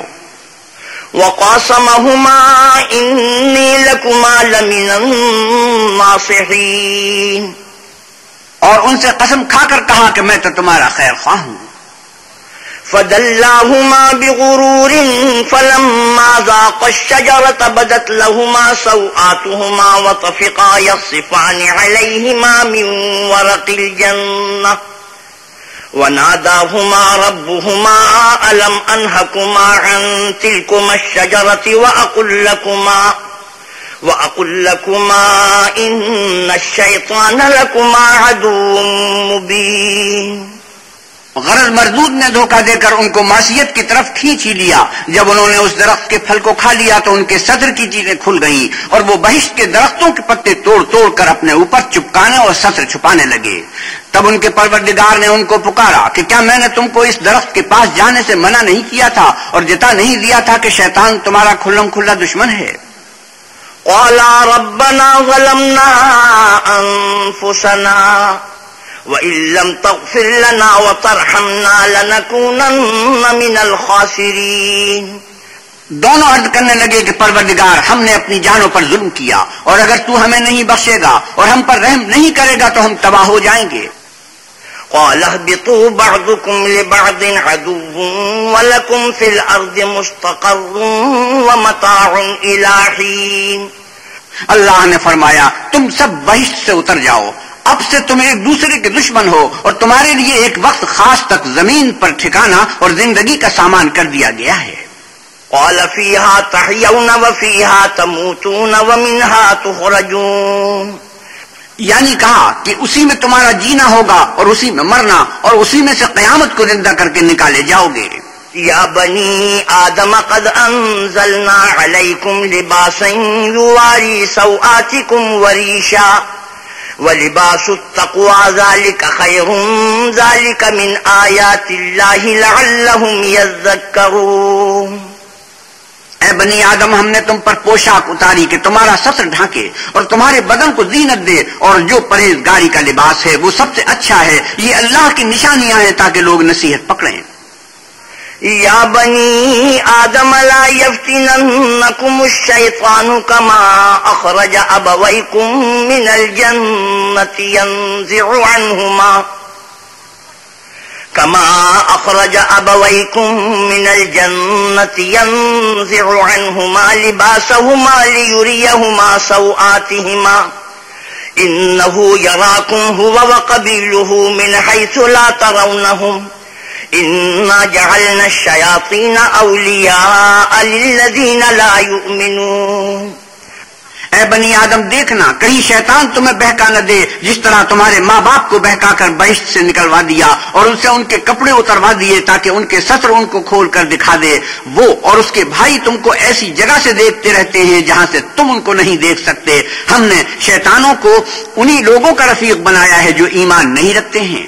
وقاسمهما إني لكما لمن الناصحين۔ اور ان سے قسم کھا کر کہا کہ میں تو تمہارا خیر خواہ ہوں۔ فدلاهما بغرور فلما ذاق الشجرة بدت لهما سوآتهما وطفقا يصفان عليهما من ورق الجنة. وناداهما ربهما ألم أنهكما عن تلكما الشجرة وأقل لكما وأقل لكما إن الشيطان لكما عدو مبين. غرض مردود نے دھوکہ دے کر ان کو معصیت کی طرف کھینچ ہی لیا۔ جب انہوں نے اس درخت کے پھل کو کھا لیا تو ان کے صدر کی چیزیں کھل گئیں اور وہ بہشت کے درختوں کے پتے توڑ توڑ کر اپنے اوپر چپکانے اور سطر چھپانے لگے۔ تب ان کے پروردگار نے ان کو پکارا کہ کیا میں نے تم کو اس درخت کے پاس جانے سے منع نہیں کیا تھا اور جتا نہیں دیا تھا کہ شیطان تمہارا کھلم کھلا دشمن ہے؟ قالا ربنا ظلمنا انفسنا وَإِن لَّمْ تَغْفِرْ لَنَا وَتَرْحَمْنَا لَنَكُونَنَّ مِنَ الْخَاسِرِينَ۔ دونوں عرض کرنے لگے کہ پروردگار، ہم نے اپنی جانوں پر ظلم کیا، اور اگر تو ہمیں نہیں بخشے گا اور ہم پر رحم نہیں کرے گا تو ہم تباہ ہو جائیں گے۔ قال اهبطوا بعضكم لبعض عدو ولكم في الأرض مستقر ومتاع إلى حين۔ اللہ نے فرمایا، تم سب بہشت سے اتر جاؤ اب سے تم ایک دوسرے کے دشمن ہو اور تمہارے لیے ایک وقت خاص تک زمین پر ٹھکانا اور زندگی کا سامان کر دیا گیا ہے۔ قال فيها تحيون وفيها تموتون ومنها تخرجون۔ یعنی کہا کہ اسی میں تمہارا جینا ہوگا اور اسی میں مرنا اور اسی میں سے قیامت کو زندہ کر کے نکالے جاؤ گے۔ یا بنی آدم قد انزلنا علیکم لباسا یواری سوآتکم وریشا۔ ولباس التقوى ذلك خير ذلك من آيات الله لعلهم يذكرون۔ اے بنی آدم، ہم نے تم پر پوشاک اتاری کہ تمہارا سطر ڈھانکے اور تمہارے بدن کو زینت دے اور جو پرہیزگاری کا لباس ہے وہ سب سے اچھا ہے، یہ اللہ کی نشانیاں ہیں تاکہ لوگ نصیحت پکڑیں۔ یا بنی آدم لا يفتننكم الشيطان كما أخرج أبويكم من الجنة ينزع عنهما كما أخرج أبويكم من الجنة ينزع عنهما لباسهما ليريهما سوآتهما إنه يراكم هو وقبيله من حيث لا ترونهم إنا جعلنا الشياطين أولياء للذين لا يؤمنون۔ اے بنی آدم، دیکھنا، کہیں شیطان تمہیں بہکا نہ دے، جس طرح تمہارے ماں باپ کو بہکا کر بہشت سے نکلوا دیا اور ان سے ان کے کپڑے اتروا دیے تاکہ ان کے سطر ان کو کھول کر دکھا دے۔ وہ اور اس کے بھائی تم کو ایسی جگہ سے دیکھتے رہتے ہیں جہاں سے تم ان کو نہیں دیکھ سکتے۔ ہم نے شیطانوں کو انہی لوگوں کا رفیق بنایا ہے جو ایمان نہیں رکھتے ہیں۔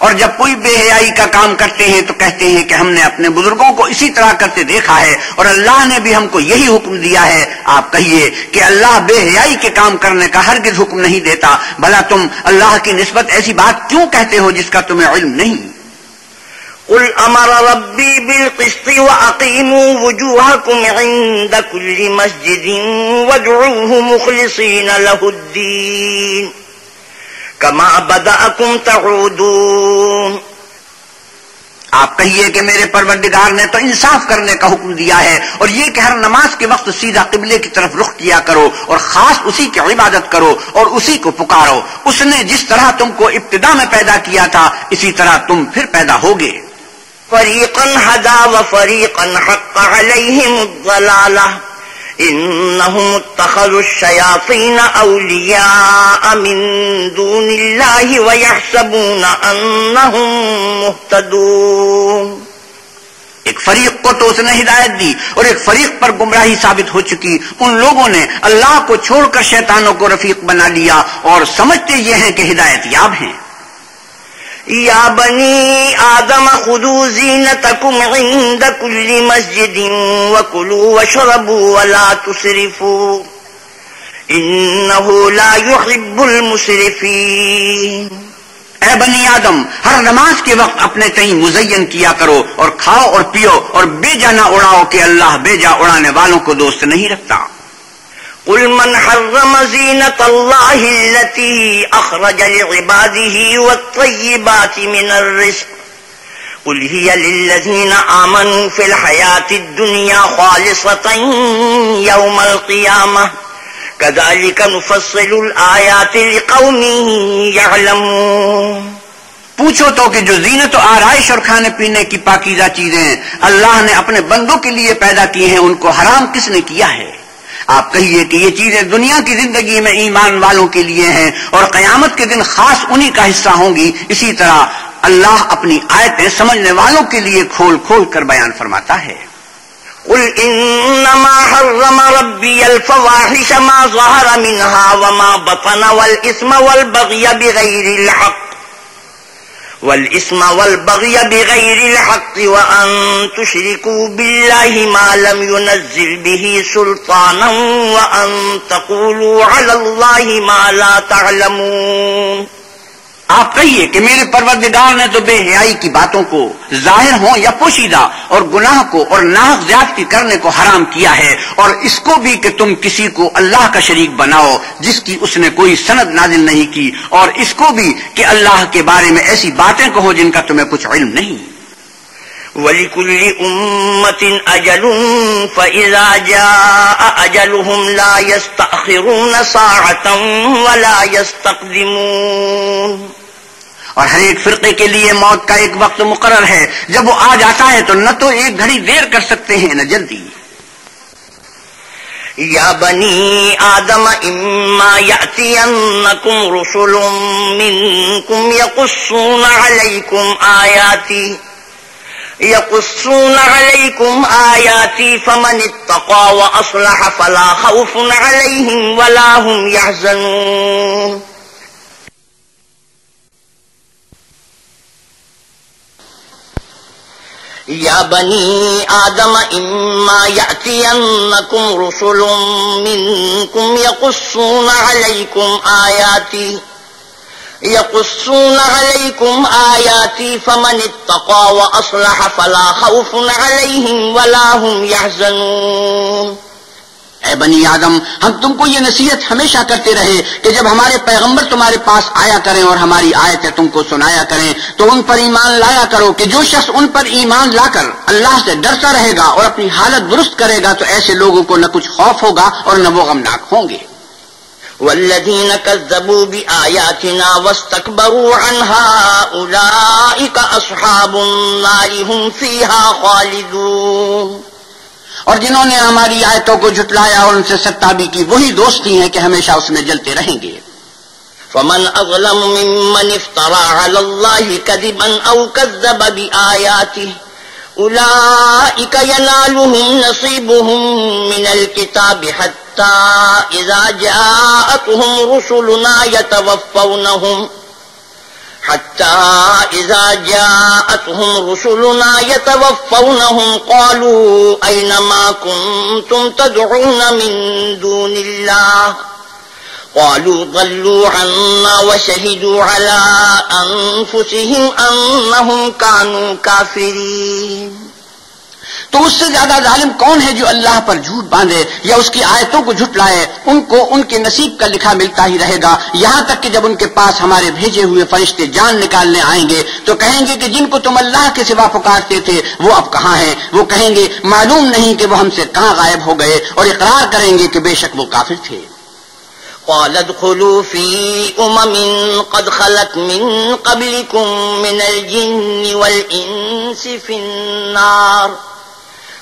اور جب کوئی بے حیائی کا کام کرتے ہیں تو کہتے ہیں کہ ہم نے اپنے بزرگوں کو اسی طرح کرتے دیکھا ہے اور اللہ نے بھی ہم کو یہی حکم دیا ہے۔ آپ کہیے کہ اللہ بے حیائی کے کام کرنے کا ہرگز حکم نہیں دیتا۔ بھلا تم اللہ کی نسبت ایسی بات کیوں کہتے ہو جس کا تمہیں علم نہیں؟ قل أمر ربي بالقسط وأقيموا وجوهكم عند كل مسجد وادعوه مخلصين له الدين كما بدأكم تعودون۔ آپ کہیے کہ میرے پروردگار نے تو انصاف کرنے کا حکم دیا ہے اور یہ کہ ہر نماز کے وقت سیدھا قبلے کی طرف رخ کیا کرو اور خاص اسی کی عبادت کرو اور اسی کو پکارو۔ اس نے جس طرح تم کو ابتدا میں پیدا کیا تھا، اسی طرح تم پھر پیدا ہوگے۔ فريقا هدى وفريقا حق عليهم الضلالة إنهم اتخذوا الشياطين أولياء من دون الله ويحسبون أنهم مهتدون. ایک فریق کو تو اس نے ہدایت دی اور ایک فریق پر گمراہی ثابت ہو چکی۔ ان لوگوں نے اللہ کو چھوڑ کر شیطانوں کو رفیق بنا لیا اور سمجھتے یہ ہیں کہ ہدایت یاب ہیں۔ یا بنی آدم خذوا زینتکم عند کل مسجد وکلوا وشربوا ولا تسرفوا انہو لا يحب المسرفین اے بنی آدم، ہر نماز کے وقت اپنے کہیں مزین کیا کرو اور کھاؤ اور پیو اور بے جانا اڑاؤ کہ اللہ بے جا اڑانے والوں کو دوست نہیں رکھتا۔ قل من حرم زينة الله التي أخرج لعباده والطيبات من الرزق قل هي للذين آمنوا في الحياة الدنيا خالصة يوم القيامة كذلك نفصل الآيات لقوم يعلمون پوچھو تو کہ جو زینت و آرائش اور کھانے پینے کی پاکیزہ چیزیں اللہ نے اپنے بندوں کے لیے پیدا کی ہیں، ان کو حرام کس نے کیا ہے؟ آپ کہیے کہ یہ چیزیں دنیا کی زندگی میں ایمان والوں کے لیے ہیں اور قیامت کے دن خاص انہی کا حصہ ہوں گی۔ اسی طرح اللہ اپنی آیتیں سمجھنے والوں کے لیے کھول کھول کر بیان فرماتا ہے۔ قل انما حرم ربي الفواحش ما ظهر منها وما بطن والاسم والبغي بغير الحق والاسم والبغي بغير الحق وأن تشركوا بالله ما لم ينزل به سلطانا وأن تقولوا على الله ما لا تعلمون آپ کہیے کہ میرے پروردگار نے تو بے حیائی کی باتوں کو ظاہر ہوں یا پوشیدہ اور گناہ کو اور ناحق زیادتی کرنے کو حرام کیا ہے اور اس کو بھی کہ تم کسی کو اللہ کا شریک بناؤ جس کی اس نے کوئی سند نازل نہیں کی اور اس کو بھی کہ اللہ کے بارے میں ایسی باتیں کہو جن کا تمہیں کچھ علم نہیں۔ وَلِكُلِّ أُمَّةٍ أَجَلٌ فَإِذَا جَاءَ أَجَلُهُمْ لَا يَسْتَأْخِرُونَ سَاعَةً وَلَا يَسْتَقْدِمُونَ اور ہر ایک فرقے کے لیے موت کا ایک وقت مقرر ہے۔ جب وہ آ جاتا ہے تو نہ تو ایک گھڑی دیر کر سکتے ہیں، نہ جلدی۔ یا بنی آدم اما یأتینکم رسل منکم یقصون علیکم آیاتی۔ يقصون عليكم آياتي فمن اتقى وأصلح فلا خوف عليهم ولا هم يحزنون یا بنی آدم اما یأتینکم رسل منکم یقصون علیکم آیاتی یقصون علیکم آیاتی فمن اتقا واصلح فلا خوف علیہم ولا هم یحزنون اے بنی آدم، ہم تم کو یہ نصیحت ہمیشہ کرتے رہے کہ جب ہمارے پیغمبر تمہارے پاس آیا کریں اور ہماری آیتیں تم کو سنایا کریں، تو ان پر ایمان لایا کرو کہ جو شخص ان پر ایمان لا کر اللہ سے ڈرتا رہے گا اور اپنی حالت درست کرے گا، تو ایسے لوگوں کو نہ کچھ خوف ہوگا اور نہ وہ غمناک ہوں گے۔ والذين كذبوا بآياتنا واستكبروا عنها أولئك أصحاب النار هم فيها خالدون۔ اور جنہوں نے ہماری آیتوں کو جھٹلایا اور ان سے ستابی کی، وہی دوستی ہیں کہ ہمیشہ اس میں جلتے رہیں گے۔ فمن اظلم ممن افترى على الله كذبا او كذب بآياته اولئك ينالهم نصيبهم من الكتاب حتى اذا جاءتهم رسلنا يتوفونهم حتى إذا جاءتهم رسلنا يتوفونهم قالوا أين ما كنتم تدعون من دون الله؟ قالوا ضلوا عنا وشهدوا على أنفسهم أنهم كانوا كافرين. تو اس سے زیادہ ظالم کون ہے جو اللہ پر جھوٹ باندھے یا اس کی آیتوں کو جھٹ لائے؟ ان کو ان کے نصیب کا لکھا ملتا ہی رہے گا۔ یہاں تک کہ جب ان کے پاس ہمارے بھیجے ہوئے فرشتے جان نکالنے آئیں گے، تو کہیں گے کہ جن کو تم اللہ کے سوا پکارتے تھے، وہ اب کہاں ہیں؟ وہ کہیں گے، معلوم نہیں کہ وہ ہم سے کہاں غائب ہو گئے اور اقرار کریں گے کہ بے شک وہ کافر تھے۔ قال ادخلوا في أمم قد خلت من قبلكم من الجن والإنس في النار۔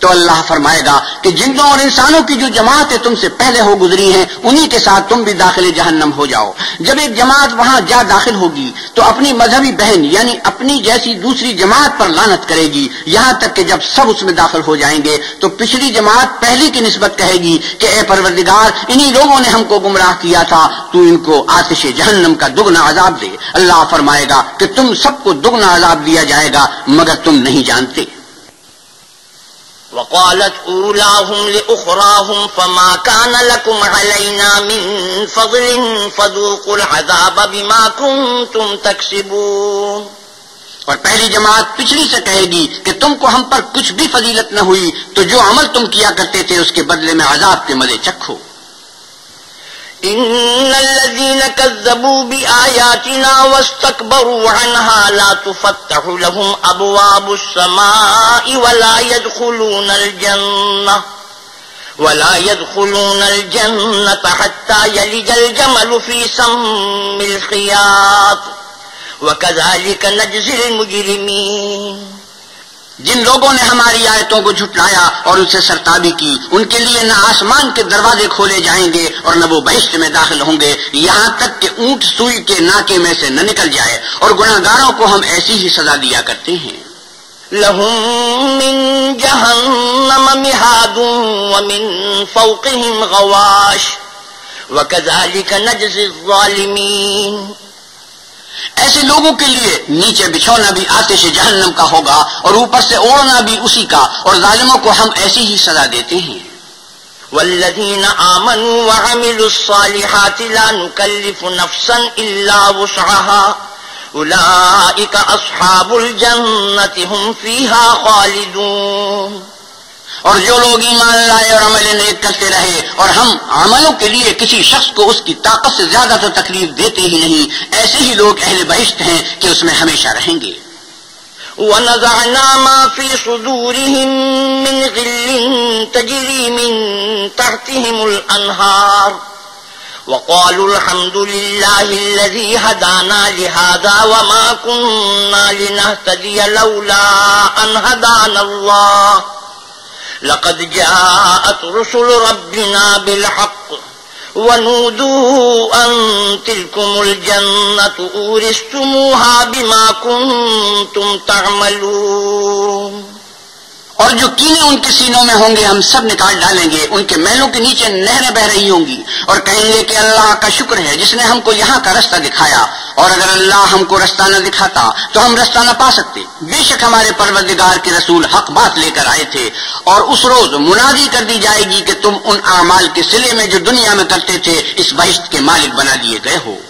تو اللہ فرمائے گا کہ جنوں اور انسانوں کی جو جماعتیں تم سے پہلے ہو گزری ہیں، انہی کے ساتھ تم بھی داخل جہنم ہو جاؤ۔ جب ایک جماعت وہاں جا داخل ہوگی، تو اپنی مذہبی بہن یعنی اپنی جیسی دوسری جماعت پر لانت کرے گی۔ یہاں تک کہ جب سب اس میں داخل ہو جائیں گے، تو پچھلی جماعت پہلی کی نسبت کہے گی کہ، اے پروردگار، انہی لوگوں نے ہم کو گمراہ کیا تھا، تو ان کو آتش جہنم کا دگنا عذاب دے۔ اللہ فرمائے گا کہ تم سب کو دگنا عذاب دیا جائے گا، مگر تم نہیں جانتے۔ وقالت أولاهم لأخراهم فما كان لكم علينا من فضل فذوقوا العذاب بما كنتم تكسبون اور پہلی جماعت پچھلی سے کہے گی کہ تم کو ہم پر کچھ بھی فضیلت نہ ہوئی تو جو عمل تم کیا کرتے تھے اس کے بدلے میں عذاب کے مزے چکھو۔ إن الذين كذبوا بآياتنا واستكبروا عنها لا تفتح لهم أبواب السماء ولا يدخلون الجنة ولا يدخلون الجنة حتى يلج الجمل في سم الخياط وكذلك نجزي المجرمين جن لوگوں نے ہماری آیتوں کو جھٹلایا اور اسے سرتابی کی، ان کے لیے نہ آسمان کے دروازے کھولے جائیں گے اور نہ وہ بہشت میں داخل ہوں گے۔ یہاں تک کہ اونٹ سوئی کے ناکے میں سے نہ نکل جائے اور گناہ گاروں کو ہم ایسی ہی سزا دیا کرتے ہیں۔ لهم من جهنم مهاد ومن فوقهم غواش۔ وكذلك نجزي الظالمين ایسے لوگوں کے لیے نیچے بچھونا بھی آتے سے جہنم کا ہوگا اور اوپر سے اوڑنا بھی اسی کا اور ظالموں کو ہم ایسی ہی سزا دیتے ہیں۔ والذین آمنوا وعملوا الصالحات لا نکلف نفسا الا وسعها اولئک اصحاب الجنت هم فیها خالدون۔ اور جو لوگ ایمان لائے اور عمل نیک کرتے رہے اور ہم عملوں کے لیے کسی شخص کو اس کی طاقت سے زیادہ تو تکلیف دیتے ہی نہیں، ایسے ہی لوگ اہل بہشت ہیں کہ اس میں ہمیشہ رہیں گے۔ وَنَزَعْنَا مَا فِي صُدُورِهِم مِّن غِلٍّ تَجْرِي مِن تَحْتِهِمُ الْأَنْهَارُ وَقَالُوا الْحَمْدُ لِلَّهِ الَّذِي هَدَانَا لِهَذَا وَمَا كُنَّا لِنَهْتَدِيَ لَوْلَا أَنْ هَدَانَا اللَّهُ لقد جاءت رسل ربنا بالحق ونودوا أن تلكم الجنة أورستموها بما كنتم تعملون اور جو کینے ان کے سینوں میں ہوں گے، ہم سب نکال ڈالیں گے، ان کے محلوں کے نیچے نہریں بہ رہی ہوں گی۔ اور کہیں گے کہ اللہ کا شکر ہے، جس نے ہم کو یہاں کا رستہ دکھایا۔ اور اگر اللہ ہم کو رستہ نہ دکھاتا، تو ہم رستہ نہ پا سکتے۔ بے شک ہمارے پروردگار کے رسول حق بات لے کر آئے تھے۔ اور اس روز منادی کر دی جائے گی کہ تم ان اعمال کے سلے میں جو دنیا میں کرتے تھے، اس بہشت کے مالک بنا دیے گئے ہو۔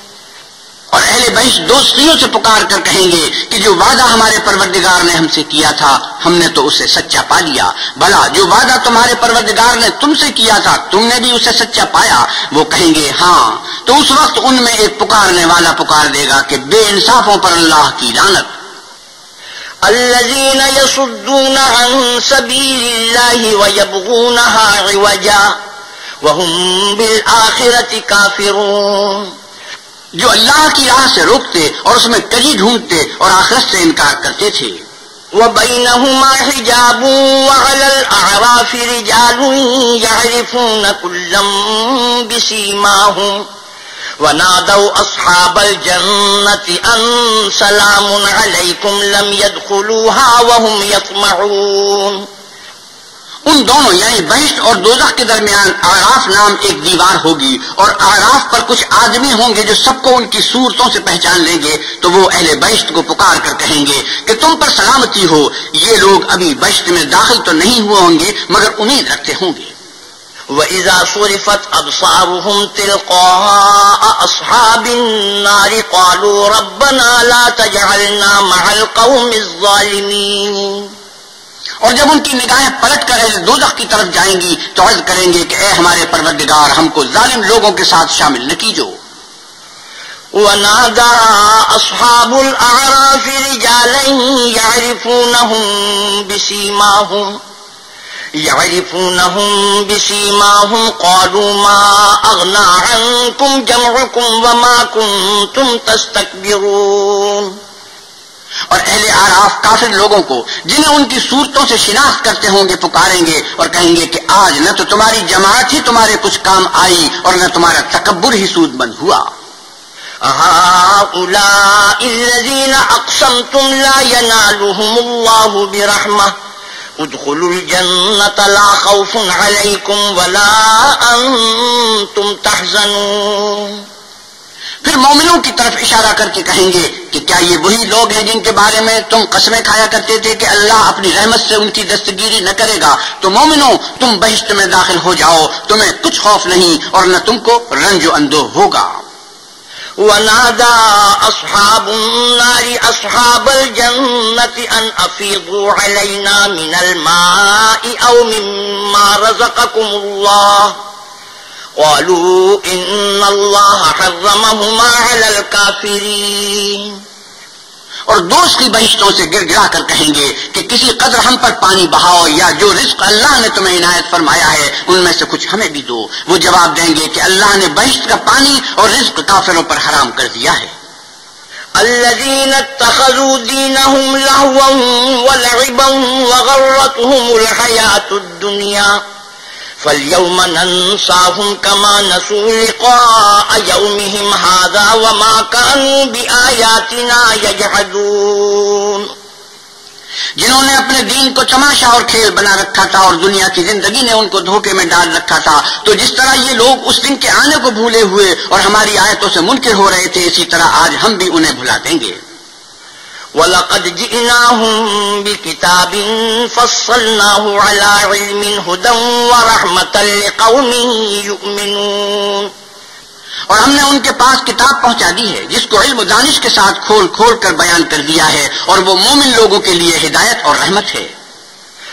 اور اہل بحث دوستیوں سے پکار کر کہیں گے کہ جو وعدہ ہمارے پروردگار نے ہم سے کیا تھا، ہم نے تو اسے سچا پا لیا۔ بھلا، جو وعدہ تمہارے پروردگار نے تم سے کیا تھا، تم نے بھی اسے سچا پایا۔ وہ کہیں گے ہاں تو اس وقت ان میں ایک پکارنے والا پکار دے گا کہ بے انصافوں پر اللہ کی لانت الذين يصدون عن سبيل الله ويبغونها عوجا وهم بالآخرة كافرون جو اللہ کی راہ سے روکتے اور اس میں کجی ڈھونڈتے اور آخرت سے انکار کرتے تھے۔ وبينهما حجاب وعلى الأعراف رجال يعرفون كلا بسيماهم ونادوا أصحاب الجنة أن سلام عليكم لم يدخلوها وهم يطمعون ان دونوں یعنی بہشت اور دوزخ کے درمیان آراف نام ایک دیوار ہوگی اور آراف پر کچھ آدمی ہوں گے جو سب کو ان کی صورتوں سے پہچان لیں گے، تو وہ اہل بہشت کو پکار کر کہیں گے کہ تم پر سلامتی ہو۔ یہ لوگ ابھی بہشت میں داخل تو نہیں ہوئے ہوں گے، مگر امید رکھتے ہوں گے۔ وَإِذَا صُرِفَتْ أَبْصَارُهُمْ تِلْقَاءَ أَصْحَابِ النَّارِ قَالُوا رَبَّنَا لَا تَجْعَلْنَا مَعَ الْقَوْمِ الظَّالِمِينَ اور جب ان کی نگاہیں پلٹ کر دوزخ کی طرف جائیں گی تو عرض کریں گے کہ اے ہمارے پروردگار، ہم کو ظالم لوگوں کے ساتھ شامل نہ کیجو۔ ونادى أصحاب الأعراف رجالا يعرفونهم بسيماهم يعرفونهم بسيماهم، قالوا ما أغنى عنكم جمعكم وما كنتم تستكبرون۔ اور اہل آراف کافر لوگوں کو جنہیں ان کی صورتوں سے شناخت کرتے ہوں گے، پکاریں گے اور کہیں گے کہ آج نہ تو تمہاری جماعت ہی تمہارے کچھ کام آئی اور نہ تمہارا تکبر ہی سود بند ہوا۔ الذين أقسمتم لا ينالهم الله برحمة ادخلوا الجنة لا خوف عليكم ولا أنتم تحزنون۔ پھر مومنوں کی طرف اشارہ کر کے کہیں گے کہ کیا یہ وہی لوگ ہیں جن کے بارے میں تم قسمیں کھایا کرتے تھے کہ اللہ اپنی رحمت سے ان کی دستگیری نہ کرے گا؟ تو مومنوں، تم بہشت میں داخل ہو جاؤ، تمہیں کچھ خوف نہیں اور نہ تم کو رنج و اندو ہوگا۔ ونادى أصحاب النار أصحاب الجنة أن أفيضوا علينا من الماء أو مما رزقكم الله قالوا إن الله حرمهما على الكافرين اور دوست کی بہشتوں سے گر گرا کر کہیں گے کہ کسی قدر ہم پر پانی بہاؤ یا جو رزق اللہ نے تمہیں عنایت فرمایا ہے، ان میں سے کچھ ہمیں بھی دو۔ وہ جواب دیں گے کہ اللہ نے بہشت کا پانی اور رزق کافروں پر حرام کر دیا ہے۔ الذين اتخذوا دينهم لهوا ولعبا وغرتهم الحياة الدنيا۔ فاليوم ننساهم كما نسوا لقاء يومهم هذا وما كانوا بآياتنا يجحدون جنہوں نے اپنے دین کو تماشا اور کھیل بنا رکھا تھا اور دنیا کی زندگی نے ان کو دھوکے میں ڈال رکھا تھا، تو جس طرح یہ لوگ اس دن کے آنے کو بھولے ہوئے اور ہماری آیتوں سے منکر ہو رہے تھے، اسی طرح آج ہم بھی انہیں بھلا دیں گے۔ وَلَقَدْ جِئْنَاهُمْ بِكِتَابٍ فَصَّلْنَاهُ عَلَىٰ عِلْمٍ هُدًى وَرَحْمَةً لِقَوْمٍ يُؤْمِنُونَ اور ہم نے ان کے پاس کتاب پہنچا دی ہے، جس کو علم و دانش کے ساتھ کھول کھول کر بیان کر دیا ہے، اور وہ مومن لوگوں کے لیے ہدایت اور رحمت ہے۔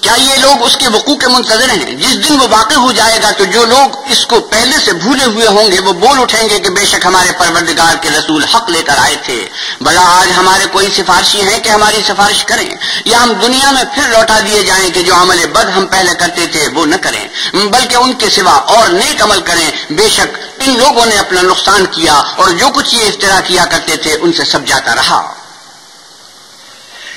کیا یہ لوگ اس کے وقوع کے منتظر ہیں؟ جس دن وہ واقع ہو جائے گا تو جو لوگ اس کو پہلے سے بھولے ہوئے ہوں گے، وہ بول اٹھیں گے کہ بے شک ہمارے پروردگار کے رسول حق لے کر آئے تھے۔ بلا آج ہمارے کوئی سفارشی ہیں کہ ہماری سفارش کریں؟ یا ہم دنیا میں پھر لوٹا دیے جائیں کہ جو عمل بد ہم پہلے کرتے تھے، وہ نہ کریں؟ بلکہ ان کے سوا اور نیک عمل کریں۔ بے شک ان لوگوں نے اپنا نقصان کیا اور جو کچھ یہ افطرا کیا کرتے تھے، ان سے سب جاتا رہا۔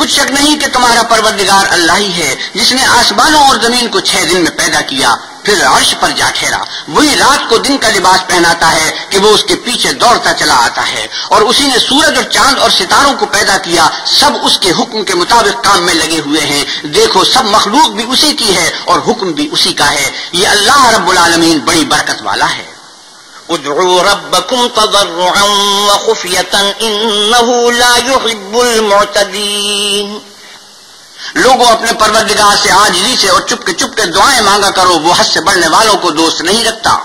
کچھ شک نہیں کہ تمہارا پروردگار اللہ ہی ہے، جس نے آسمانوں اور زمین کو چھ دن میں پیدا کیا، پھر عرش پر جا ٹھہرا۔ وہی رات کو دن کا لباس پہناتا ہے کہ وہ اس کے پیچھے دوڑتا چلا آتا ہے۔ اور اسی نے سورج اور چاند اور ستاروں کو پیدا کیا، سب اس کے حکم کے مطابق کام میں لگے ہوئے ہیں۔ دیکھو، سب مخلوق بھی اسی کی ہے اور حکم بھی اسی کا ہے۔ یہ اللہ رب العالمین بڑی برکت والا ہے۔ ادعوا ربكم تضرعا وخفية إنه لا يحب المعتدين. لوگوں اپنے پروردگار سے آجزی سے اور چپ کے چپ کے دعائیں مانگا کرو، وہ حد سے بڑھنے والوں کو دوست نہیں رکھتا۔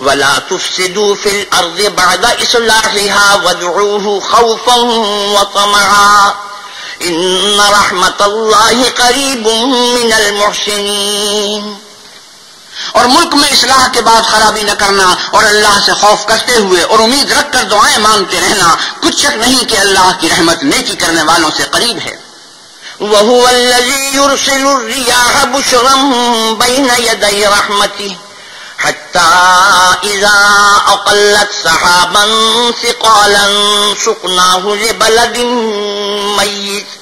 ولا تفسدوا في الأرض بعد إصلاحها وادعوه خوفا وطمعا إن رحمة الله قريب من المحسنين۔ اور ملک میں اصلاح کے بعد خرابی نہ کرنا اور اللہ سے خوف کرتے ہوئے اور امید رکھ کر دعائیں مانگتے رہنا، کچھ شک نہیں کہ اللہ کی رحمت نیکی کرنے والوں سے قریب ہے۔ وهو الذي يرسل الرياح بشرا بين يدي رحمته حتى إذا أقلت سحابا ثقالا سقناه لبلد ميت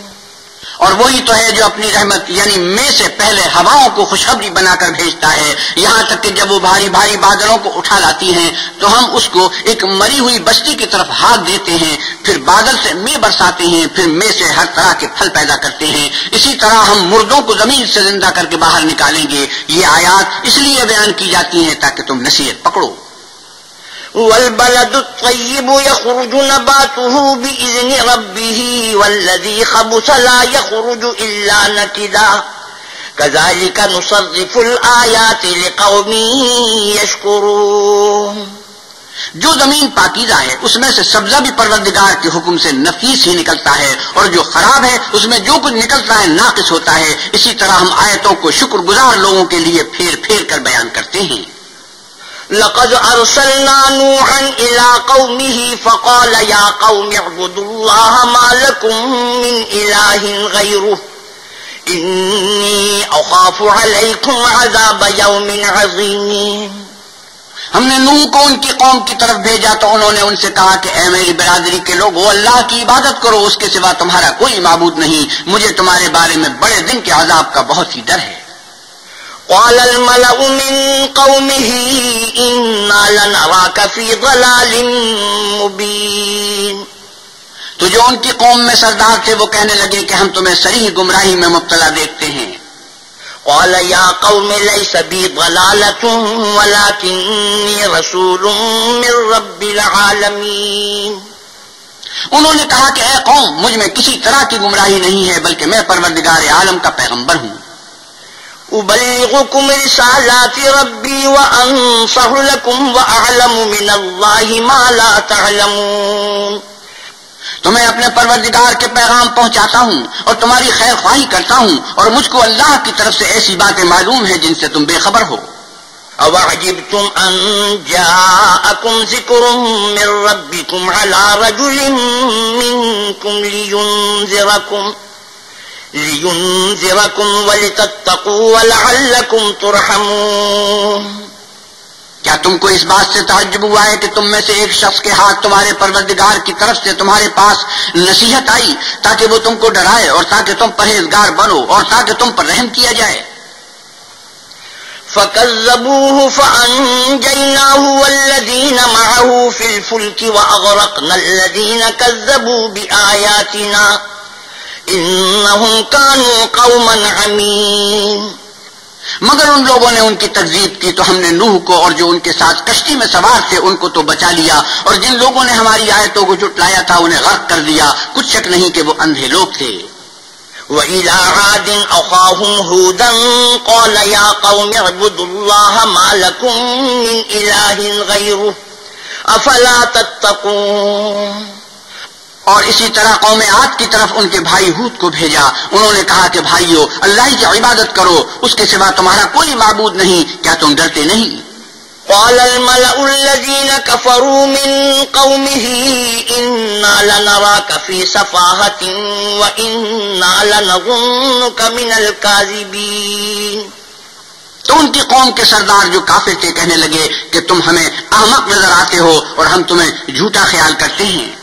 اور وہی تو ہے جو اپنی رحمت یعنی میں سے پہلے ہواؤں کو خوشخبری بنا کر بھیجتا ہے۔ یہاں تک کہ جب وہ بھاری بھاری بادلوں کو اٹھا لاتی ہیں، تو ہم اس کو ایک مری ہوئی بستی کی طرف ہاتھ دیتے ہیں۔ پھر بادل سے میں برساتے ہیں، پھر میں سے ہر طرح کے پھل پیدا کرتے ہیں۔ اسی طرح ہم مردوں کو زمین سے زندہ کر کے باہر نکالیں گے۔ یہ آیات اس لیے بیان کی جاتی ہیں تاکہ تم نصیحت پکڑو۔ والبلد الطيب يخرج نباته بإذن ربه والذي خبث لا يخرج إلا نكدا. كذلك نصرف الآيات لقوم يشكرون. جو زمین پاکیزہ ہے، اس میں سے سبزہ بھی پروردگار کے حکم سے نفیس ہی نکلتا ہے، اور جو خراب ہے، اس میں جو کچھ نکلتا ہے، ناقص ہوتا ہے۔ اسی طرح ہم آیتوں کو شکر گزار لوگوں کے لیے پھیر پھیر کر بیان کرتے ہیں۔ لقد أرسلنا نوحا إلى قومه فقال يا قوم اعبدوا الله ما لكم من إله غيره. إني أخاف عليكم عذاب يوم عظيم. ہم نے نوح کو ان کی قوم کی طرف بھیجا تو انہوں نے ان سے کہا کہ اے میری برادری کے لوگ اللہ کی عبادت کرو، اس کے سوا تمہارا کوئی معبود نہیں۔ مجھے تمہارے بارے میں بڑے دن کے عذاب کا بہت ہی ڈر ہے۔ قال الملأ من قومه إنا لنراك في ضلال مبين۔ تو جو ان کی قوم میں سردار تھے وہ کہنے لگے کہ ہم تمہیں صحیح گمراہی میں مبتلا دیکھتے ہیں۔ قال يا قوم ليس بي ضلالة ولكني رسول من رب العالمين۔ انہوں نے کہا کہ اے قوم، مجھ میں کسی طرح کی گمراہی نہیں ہے، بلکہ میں پروردگار عالم کا پیغمبر ہوں۔ أبلغكم رسالات ربي وأنصح لكم وأعلم من الله ما لا تعلمون تو میں اپنے پروردگار کے پیغام پہنچاتا ہوں اور تمہاری خیر خواہی کرتا ہوں اور مجھ کو اللہ کی طرف سے ایسی باتیں معلوم ہیں جن سے تم بے خبر ہو۔ أَوَعْجِبْتُمْ أَن جَاءَكُمْ ذِكْرٌ مِّن رَبِّكُمْ عَلَى رَجُلٍ مِّنكُمْ لِيُنذِرَكُمْ لِيُنذِرَكُمْ وَلِتَتَّقُوا وَلَعَلَّكُمْ تُرْحَمُونَ. کیا تم کو اس بات سے تعجب ہوا ہے کہ تم میں سے ایک شخص کے ہاتھ تمہارے پروردگار کی طرف سے تمہارے پاس نصیحت آئی تاکہ وہ تم کو ڈرائے اور تاکہ تم پرہیزگار بنو اور تاکہ تم پر رحم کیا جائے؟ فكذبوه فأنجيناه والذين معه في الفلك وأغرقنا الذين كذبوا بآياتنا إنهم كانوا قوما عمين. مگر ان لوگوں نے ان کی تکزیب کی تو ہم نے نوح کو اور جو ان کے ساتھ کشتی میں سوار تھے ان کو تو بچا لیا اور جن لوگوں نے ہماری آیتوں کو جٹلایا تھا انہیں غرق کر دیا، کچھ شک نہیں کہ وہ اندھے لوگ تھے۔ وإلى عاد أخاهم هودا قال يا قوم اعبدوا الله ما لكم من إله غيره أفلا تتقون اور اسی طرح قوم عاد کی طرف ان کے بھائی ہود کو بھیجا۔ انہوں نے کہا کہ بھائیو اللہ ہی کی عبادت کرو اس کے سوا تمہارا کوئی معبود نہیں کیا تم ڈرتے نہیں؟ قال الملأ الذين كفروا من قومه إنا لنراك في سفاهة وإنا لنظنك من الكاذبين۔ تو ان کی قوم کے سردار جو کافر تھے کہنے لگے کہ تم ہمیں احمق نظر آتے ہو اور ہم تمہیں جھوٹا خیال کرتے ہیں۔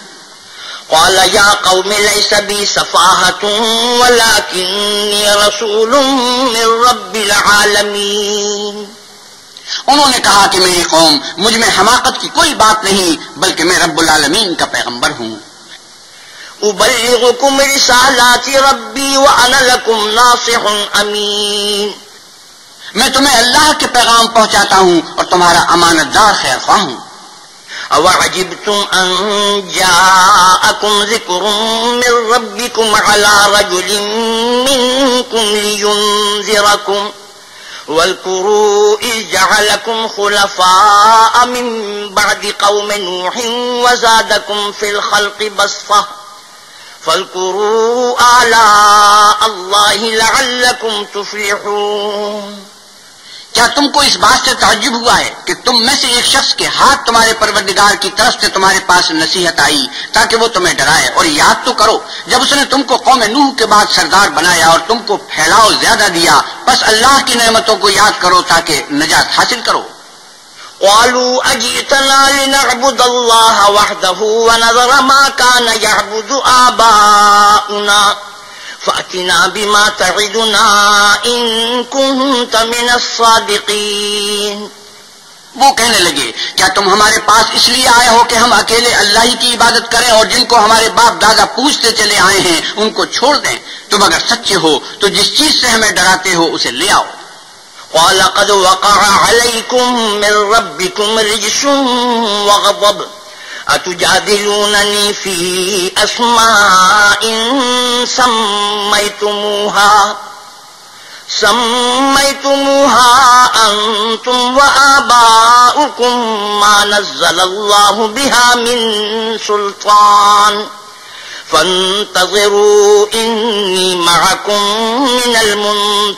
قال يا قوم ليس بي سفاهة ولكني رسول من رب العالمين. انہوں نے کہا کہ میری قوم مجھ میں حماقت کی کوئی بات نہیں بلکہ میں رب العالمین کا پیغمبر ہوں۔ أبلغكم رسالات ربي وأنا لكم ناصح أمين میں تمہیں اللہ کے پیغام پہنچاتا ہوں اور تمہارا امانت دار خیر خواہ ہوں۔ أوعجبتم أن جاءكم ذكر من ربكم على رجل منكم لينذركم واذكروا إذ جعلكم خلفاء من بعد قوم نوح وزادكم في الخلق بسطة فاذكروا آلاء الله لعلكم تفلحون کیا تم کو اس بات سے تعجب ہوا ہے کہ تم میں سے ایک شخص کے ہاتھ تمہارے پروردگار کی طرف سے تمہارے پاس نصیحت آئی تاکہ وہ تمہیں ڈرائے اور یاد تو کرو، جب اس نے تم کو قوم نوح کے بعد سردار بنایا اور تم کو پھیلاؤ زیادہ دیا، بس اللہ کی نعمتوں کو یاد کرو تاکہ نجات حاصل کرو۔ قالوا أجئتنا لنعبد الله وحده ونذر ما كان يعبد آباؤنا۔ فأتنا بما تعدنا إن كنت من الصادقين۔ وہ کہنے لگے کیا تم ہمارے پاس اس لیے آئے ہو کہ ہم اکیلے اللہ ہی کی عبادت کریں اور جن کو ہمارے باپ دادا پوچھتے چلے آئے ہیں ان کو چھوڑ دیں؟ تم اگر سچے ہو تو جس چیز سے ہمیں ڈراتے ہو اسے لے آؤ۔ ولقد وقع عليكم من ربكم رجس وغضب۔ أتجادلونني في أسماء سميتموها؟ سميتموها أنتم وآباؤكم ما نزل الله بها من سلطان. فانتظروا إني معكم من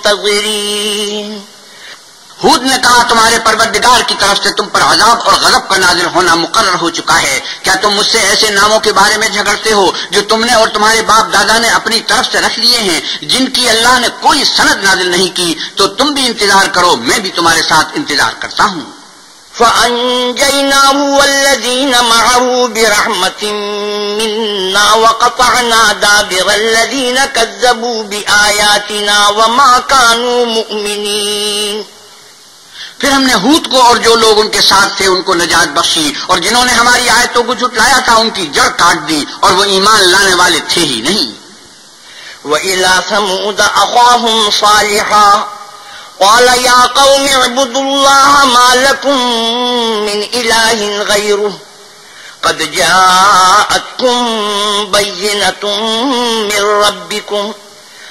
المنتظرين. ہود نے کہا، تمہارے پروردگار کی طرف سے تم پر عذاب اور غضب کا نازل ہونا مقرر ہو چکا ہے۔ کیا تم مجھ سے ایسے ناموں کے بارے میں جھگڑتے ہو جو تم نے اور تمہارے باپ دادا نے اپنی طرف سے رکھ لیے ہیں، جن کی اللہ نے کوئی سند نازل نہیں کی؟ تو تم بھی انتظار کرو، میں بھی تمہارے ساتھ انتظار کرتا ہوں۔ فأنجيناه والذين معه برحمة منا وقطعنا دابر الذين كذبوا بآياتنا وما كانوا مؤمنين پھر ہم نے ہوت کو اور جو لوگ ان کے ساتھ تھے ان کو نجات بخشی اور جنہوں نے ہماری آیتوں کو جھٹلایا تھا ان کی جڑ کاٹ دی اور وہ ایمان لانے والے تھے ہی نہیں۔ وَإِلَى ثَمُودَ أَخَاهُمْ صَالِحًا قَالَ يَا قَوْمِ اعْبُدُوا اللَّهَ مَا لَكُمْ مِنْ إِلَٰهٍ غَيْرُهُ قَدْ جَاءَتْكُمْ بَيِّنَةٌ مِّن رَّبِّكُمْ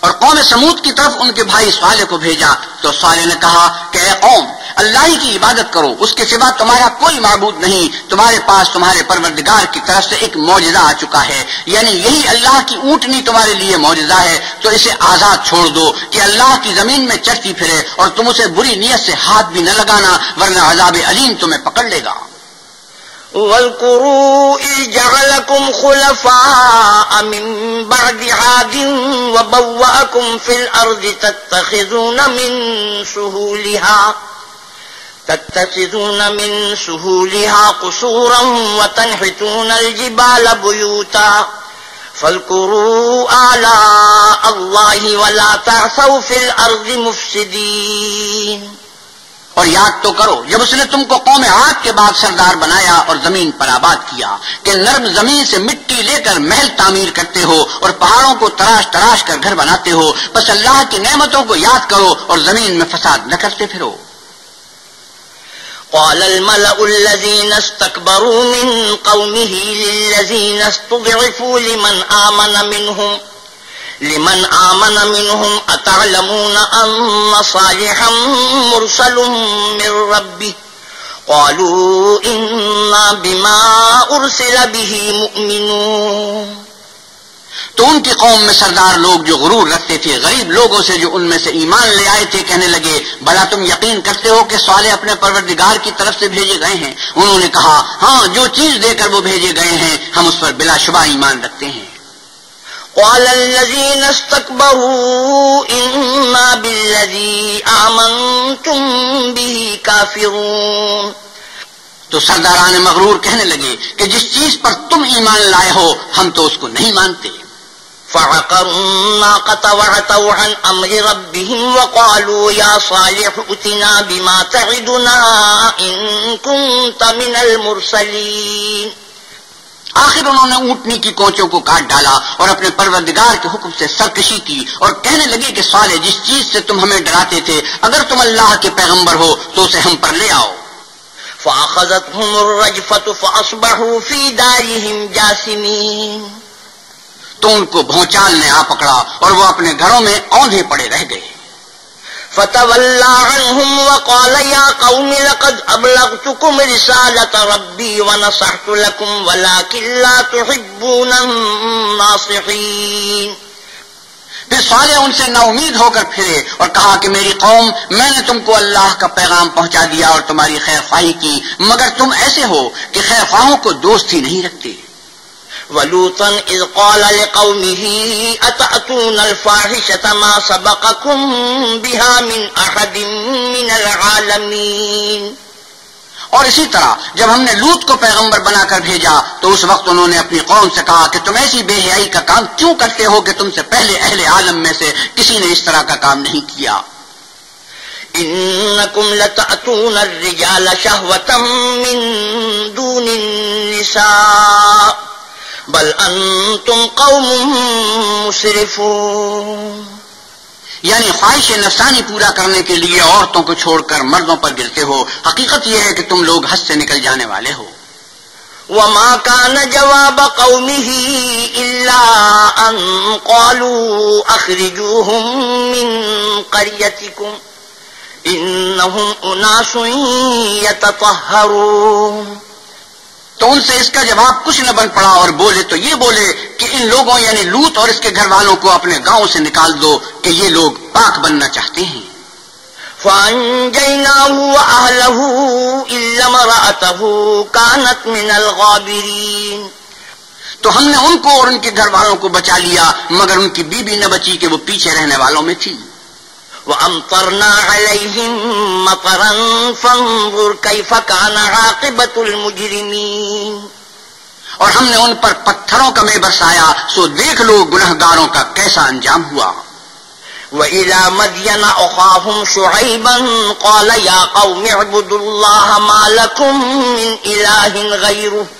اور قوم سمود کی طرف ان کے بھائی صالح کو بھیجا۔ تو صالح نے کہا کہ اے قوم، اللہ ہی کی عبادت کرو، اس کے سوا تمہارا کوئی معبود نہیں۔ تمہارے پاس تمہارے پروردگار کی طرف سے ایک معجزہ آ چکا ہے۔ یعنی یہی اللہ کی اونٹنی تمہارے لیے معجزہ ہے۔ تو اسے آزاد چھوڑ دو کہ اللہ کی زمین میں چڑھتی پھرے اور تم اسے بری نیت سے ہاتھ بھی نہ لگانا، ورنہ عذاب علیم تمہیں پکڑ لے گا۔ خلفاء من بعد عاد وبوأكم في الأرض تتخذون من سهولها، تتخذون من سهولها قصورا وتنحتون الجبال بيوتا. فاذكروا آلاء الله ولا تعثوا في الأرض مفسدين. اور یاد تو کرو، جب اس نے تم کو قوم آگ کے بعد سردار بنایا اور زمین پر آباد کیا کہ نرم زمین سے مٹی لے کر محل تعمیر کرتے ہو اور پہاڑوں کو تراش تراش کر گھر بناتے ہو، بس اللہ کی نعمتوں کو یاد کرو اور زمین میں فساد نہ کرتے پھرو۔ قال الملأ الذين استكبروا من قومه للذين استضعفوا لمن آمن منهم لمن آمن منهم أتعلمون أن صالحا مرسل من ربه؟ قالوا إنا بما أرسل به مؤمنون. تو ان کی قوم میں سردار لوگ جو غرور رکھتے تھے، غریب لوگوں سے جو ان میں سے ایمان لے آئے تھے، کہنے لگے بلا تم یقین کرتے ہو کہ سوالے اپنے پروردگار کی طرف سے بھیجے گئے ہیں؟ انہوں نے کہا ہاں جو چیز دے کر وہ بھیجے گئے ہیں، ہم اس پر بلا شبہ ایمان رکھتے ہیں۔ قال الذين استكبروا إنا بالذي آمنتم به كافرون تو سرداران مغرور کہنے لگے کہ جس چیز پر تم ایمان لائے ہو ہم تو اس کو نہیں مانتے۔ فعقروا الناقة وعتوا عن أمر ربهم وقالوا يا صالح اتنا بما تعدنا إن كنت من المرسلين. آخر انہوں نے اونٹنی کی کوچوں کو کاٹ ڈالا اور اپنے پروردگار کے حکم سے سرکشی کی اور کہنے لگے کہ سالے جس چیز سے تم ہمیں ڈراتے تھے اگر تم اللہ کے پیغمبر ہو تو اسے ہم پر لے آؤ۔ فأخذتهم الرجفة فأصبحوا في دارهم جاسمين۔ تو ان کو بھونچال نے آ پکڑا اور وہ اپنے گھروں میں اوندھے پڑے رہ گئے۔ فتولى عنهم وقال يا قوم لقد أبلغتكم رسالة ربي ونصحت لكم ولكن لا تحبون الناصحين. پھر صالح ان سے نا امید ہو کر پھرے اور کہا کہ میری قوم، میں نے تم کو اللہ کا پیغام پہنچا دیا اور تمہاری خیر خواہی کی، مگر تم ایسے ہو کہ خیر خواہوں کو دوست ہی نہیں رکھتے۔ ولوطا إذ قال لقومه أتأتون الفاحشة ما سبقكم بها من أحد من العالمين؟ اور اسی طرح جب ہم نے لوت کو پیغمبر بنا کر بھیجا تو اس وقت انہوں نے اپنی قوم سے کہا کہ تم ایسی بے حیائی کا کام کیوں کرتے ہو کہ تم سے پہلے اہل عالم میں سے کسی نے اس طرح کا کام نہیں کیا؟ انکم لتأتون الرجال شہوتا من دون النساء. بل انتم قوم مسرفون۔ یعنی خواہش نفسانی پورا کرنے کے لیے عورتوں کو چھوڑ کر مردوں پر گرتے ہو۔ حقیقت یہ ہے کہ تم لوگ حد سے نکل جانے والے ہو۔ وما كان جواب قومه إلا أن قالوا أخرجوهم من قريتكم إنهم أناس يتطهرون۔ تو ان سے اس کا جواب کچھ نہ بن پڑا اور بولے تو یہ بولے کہ ان لوگوں یعنی لوت اور اس کے گھر والوں کو اپنے گاؤں سے نکال دو کہ یہ لوگ پاک بننا چاہتے ہیں۔ كَانَتْ مِنَ الْغَابِرِينَ۔ تو ہم نے ان کو اور ان کے گھر والوں کو بچا لیا مگر ان کی بیوی بی نہ بچی کہ وہ پیچھے رہنے والوں میں تھی۔ وأمطرنا عليهم مطرا فانظر كيف كان عاقبة المجرمين۔ اور ہم نے ان پر پتھروں کا میں برسایا سو دیکھ لو گنہ گاروں کا کیسا انجام ہوا۔ وَإِلَى مَدْيَنَ أَخَاهُمْ شُعَيْبًا قَالَ يَا قَوْمِ اعْبُدُوا اللَّهَ مَا لَكُمْ مِنْ إِلَٰهٍ غَيْرُهُ۔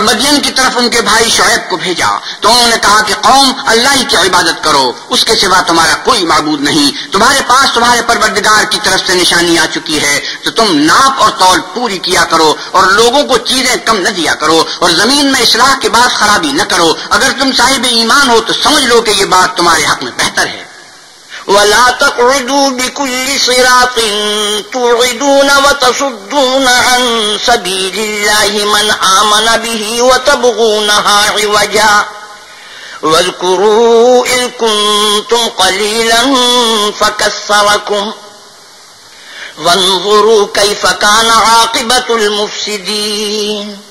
اور مدین کی طرف ان کے بھائی شعیب کو بھیجا۔ تو انہوں نے کہا کہ قوم، اللہ ہی کی عبادت کرو۔ اس کے سوا تمہارا کوئی معبود نہیں۔ تمہارے پاس تمہارے پروردگار کی طرف سے نشانی آ چکی ہے۔ تو تم ناپ اور تول پوری کیا کرو اور لوگوں کو چیزیں کم نہ دیا کرو اور زمین میں اصلاح کے بعد خرابی نہ کرو۔ اگر تم صاحب ایمان ہو تو سمجھ لو کہ یہ بات تمہارے حق میں بہتر ہے۔ ولا تقعدوا بكل صراط توعدون وتصدون عن سبيل الله من آمن به وتبغونها عوجا. واذكروا إذ كنتم قليلا فكثركم. وانظروا كيف كان عاقبة المفسدين.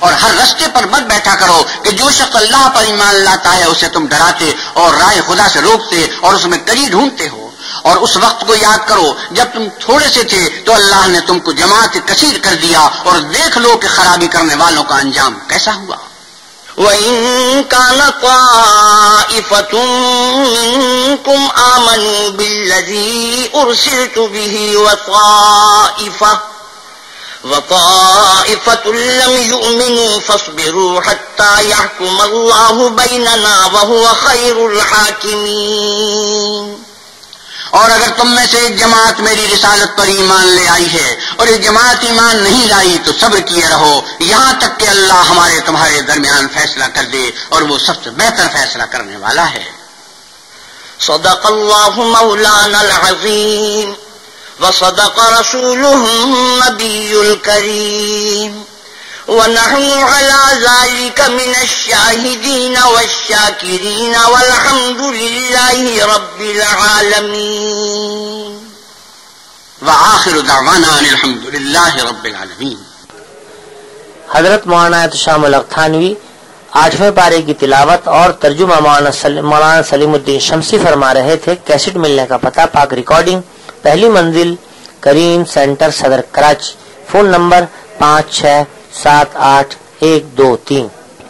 اور ہر رستے پر مت بیٹھا کرو کہ جو شخص اللہ پر ایمان لاتا ہے، اسے تم ڈراتے اور رائے خدا سے روکتے اور اس میں کری ڈھونڈتے ہو۔ اور اس وقت کو یاد کرو، جب تم تھوڑے سے تھے تو اللہ نے تم کو جماعت کثیر کر دیا اور دیکھ لو کہ خرابی کرنے والوں کا انجام کیسا ہوا۔ وَإِن كَانَ طَائِفَةٌ مِّنكُمْ آمَنُوا بِالَّذِي أُرْسِلْتُ بِهِ وَطَائِفَةٌ وطائفة لم يؤمنوا فاصبروا حتى يحكم الله بيننا وهو خير الحاكمين۔ اور اگر تم میں سے ایک جماعت میری رسالت پر ایمان لے آئی ہے اور ایک جماعت ایمان نہیں لائی، تو صبر کیے رہو۔ یہاں تک کہ اللہ ہمارے تمہارے درمیان فیصلہ کر دے اور وہ سب سے بہتر فیصلہ کرنے والا ہے۔ صدق اللہ مولانا العظیم۔ وصدق رسوله النبي الكريم. ونحن على ذلك من الشاهدين والشاكرين والحمد لله رب العالمين. وآخر دعوانا الحمد لله رب العالمين. حضرت مولانا شام الختانوی آٹھویں پارے کی تلاوت اور ترجمہ مولانا سلیم الدین شمسی فرما رہے تھے کیسٹ ملنے کا پتہ پاک ریکارڈنگ پہلی منزل کریم سینٹر صدر کراچی، فون نمبر پانچ چھ سات آٹھ ایک دو تین۔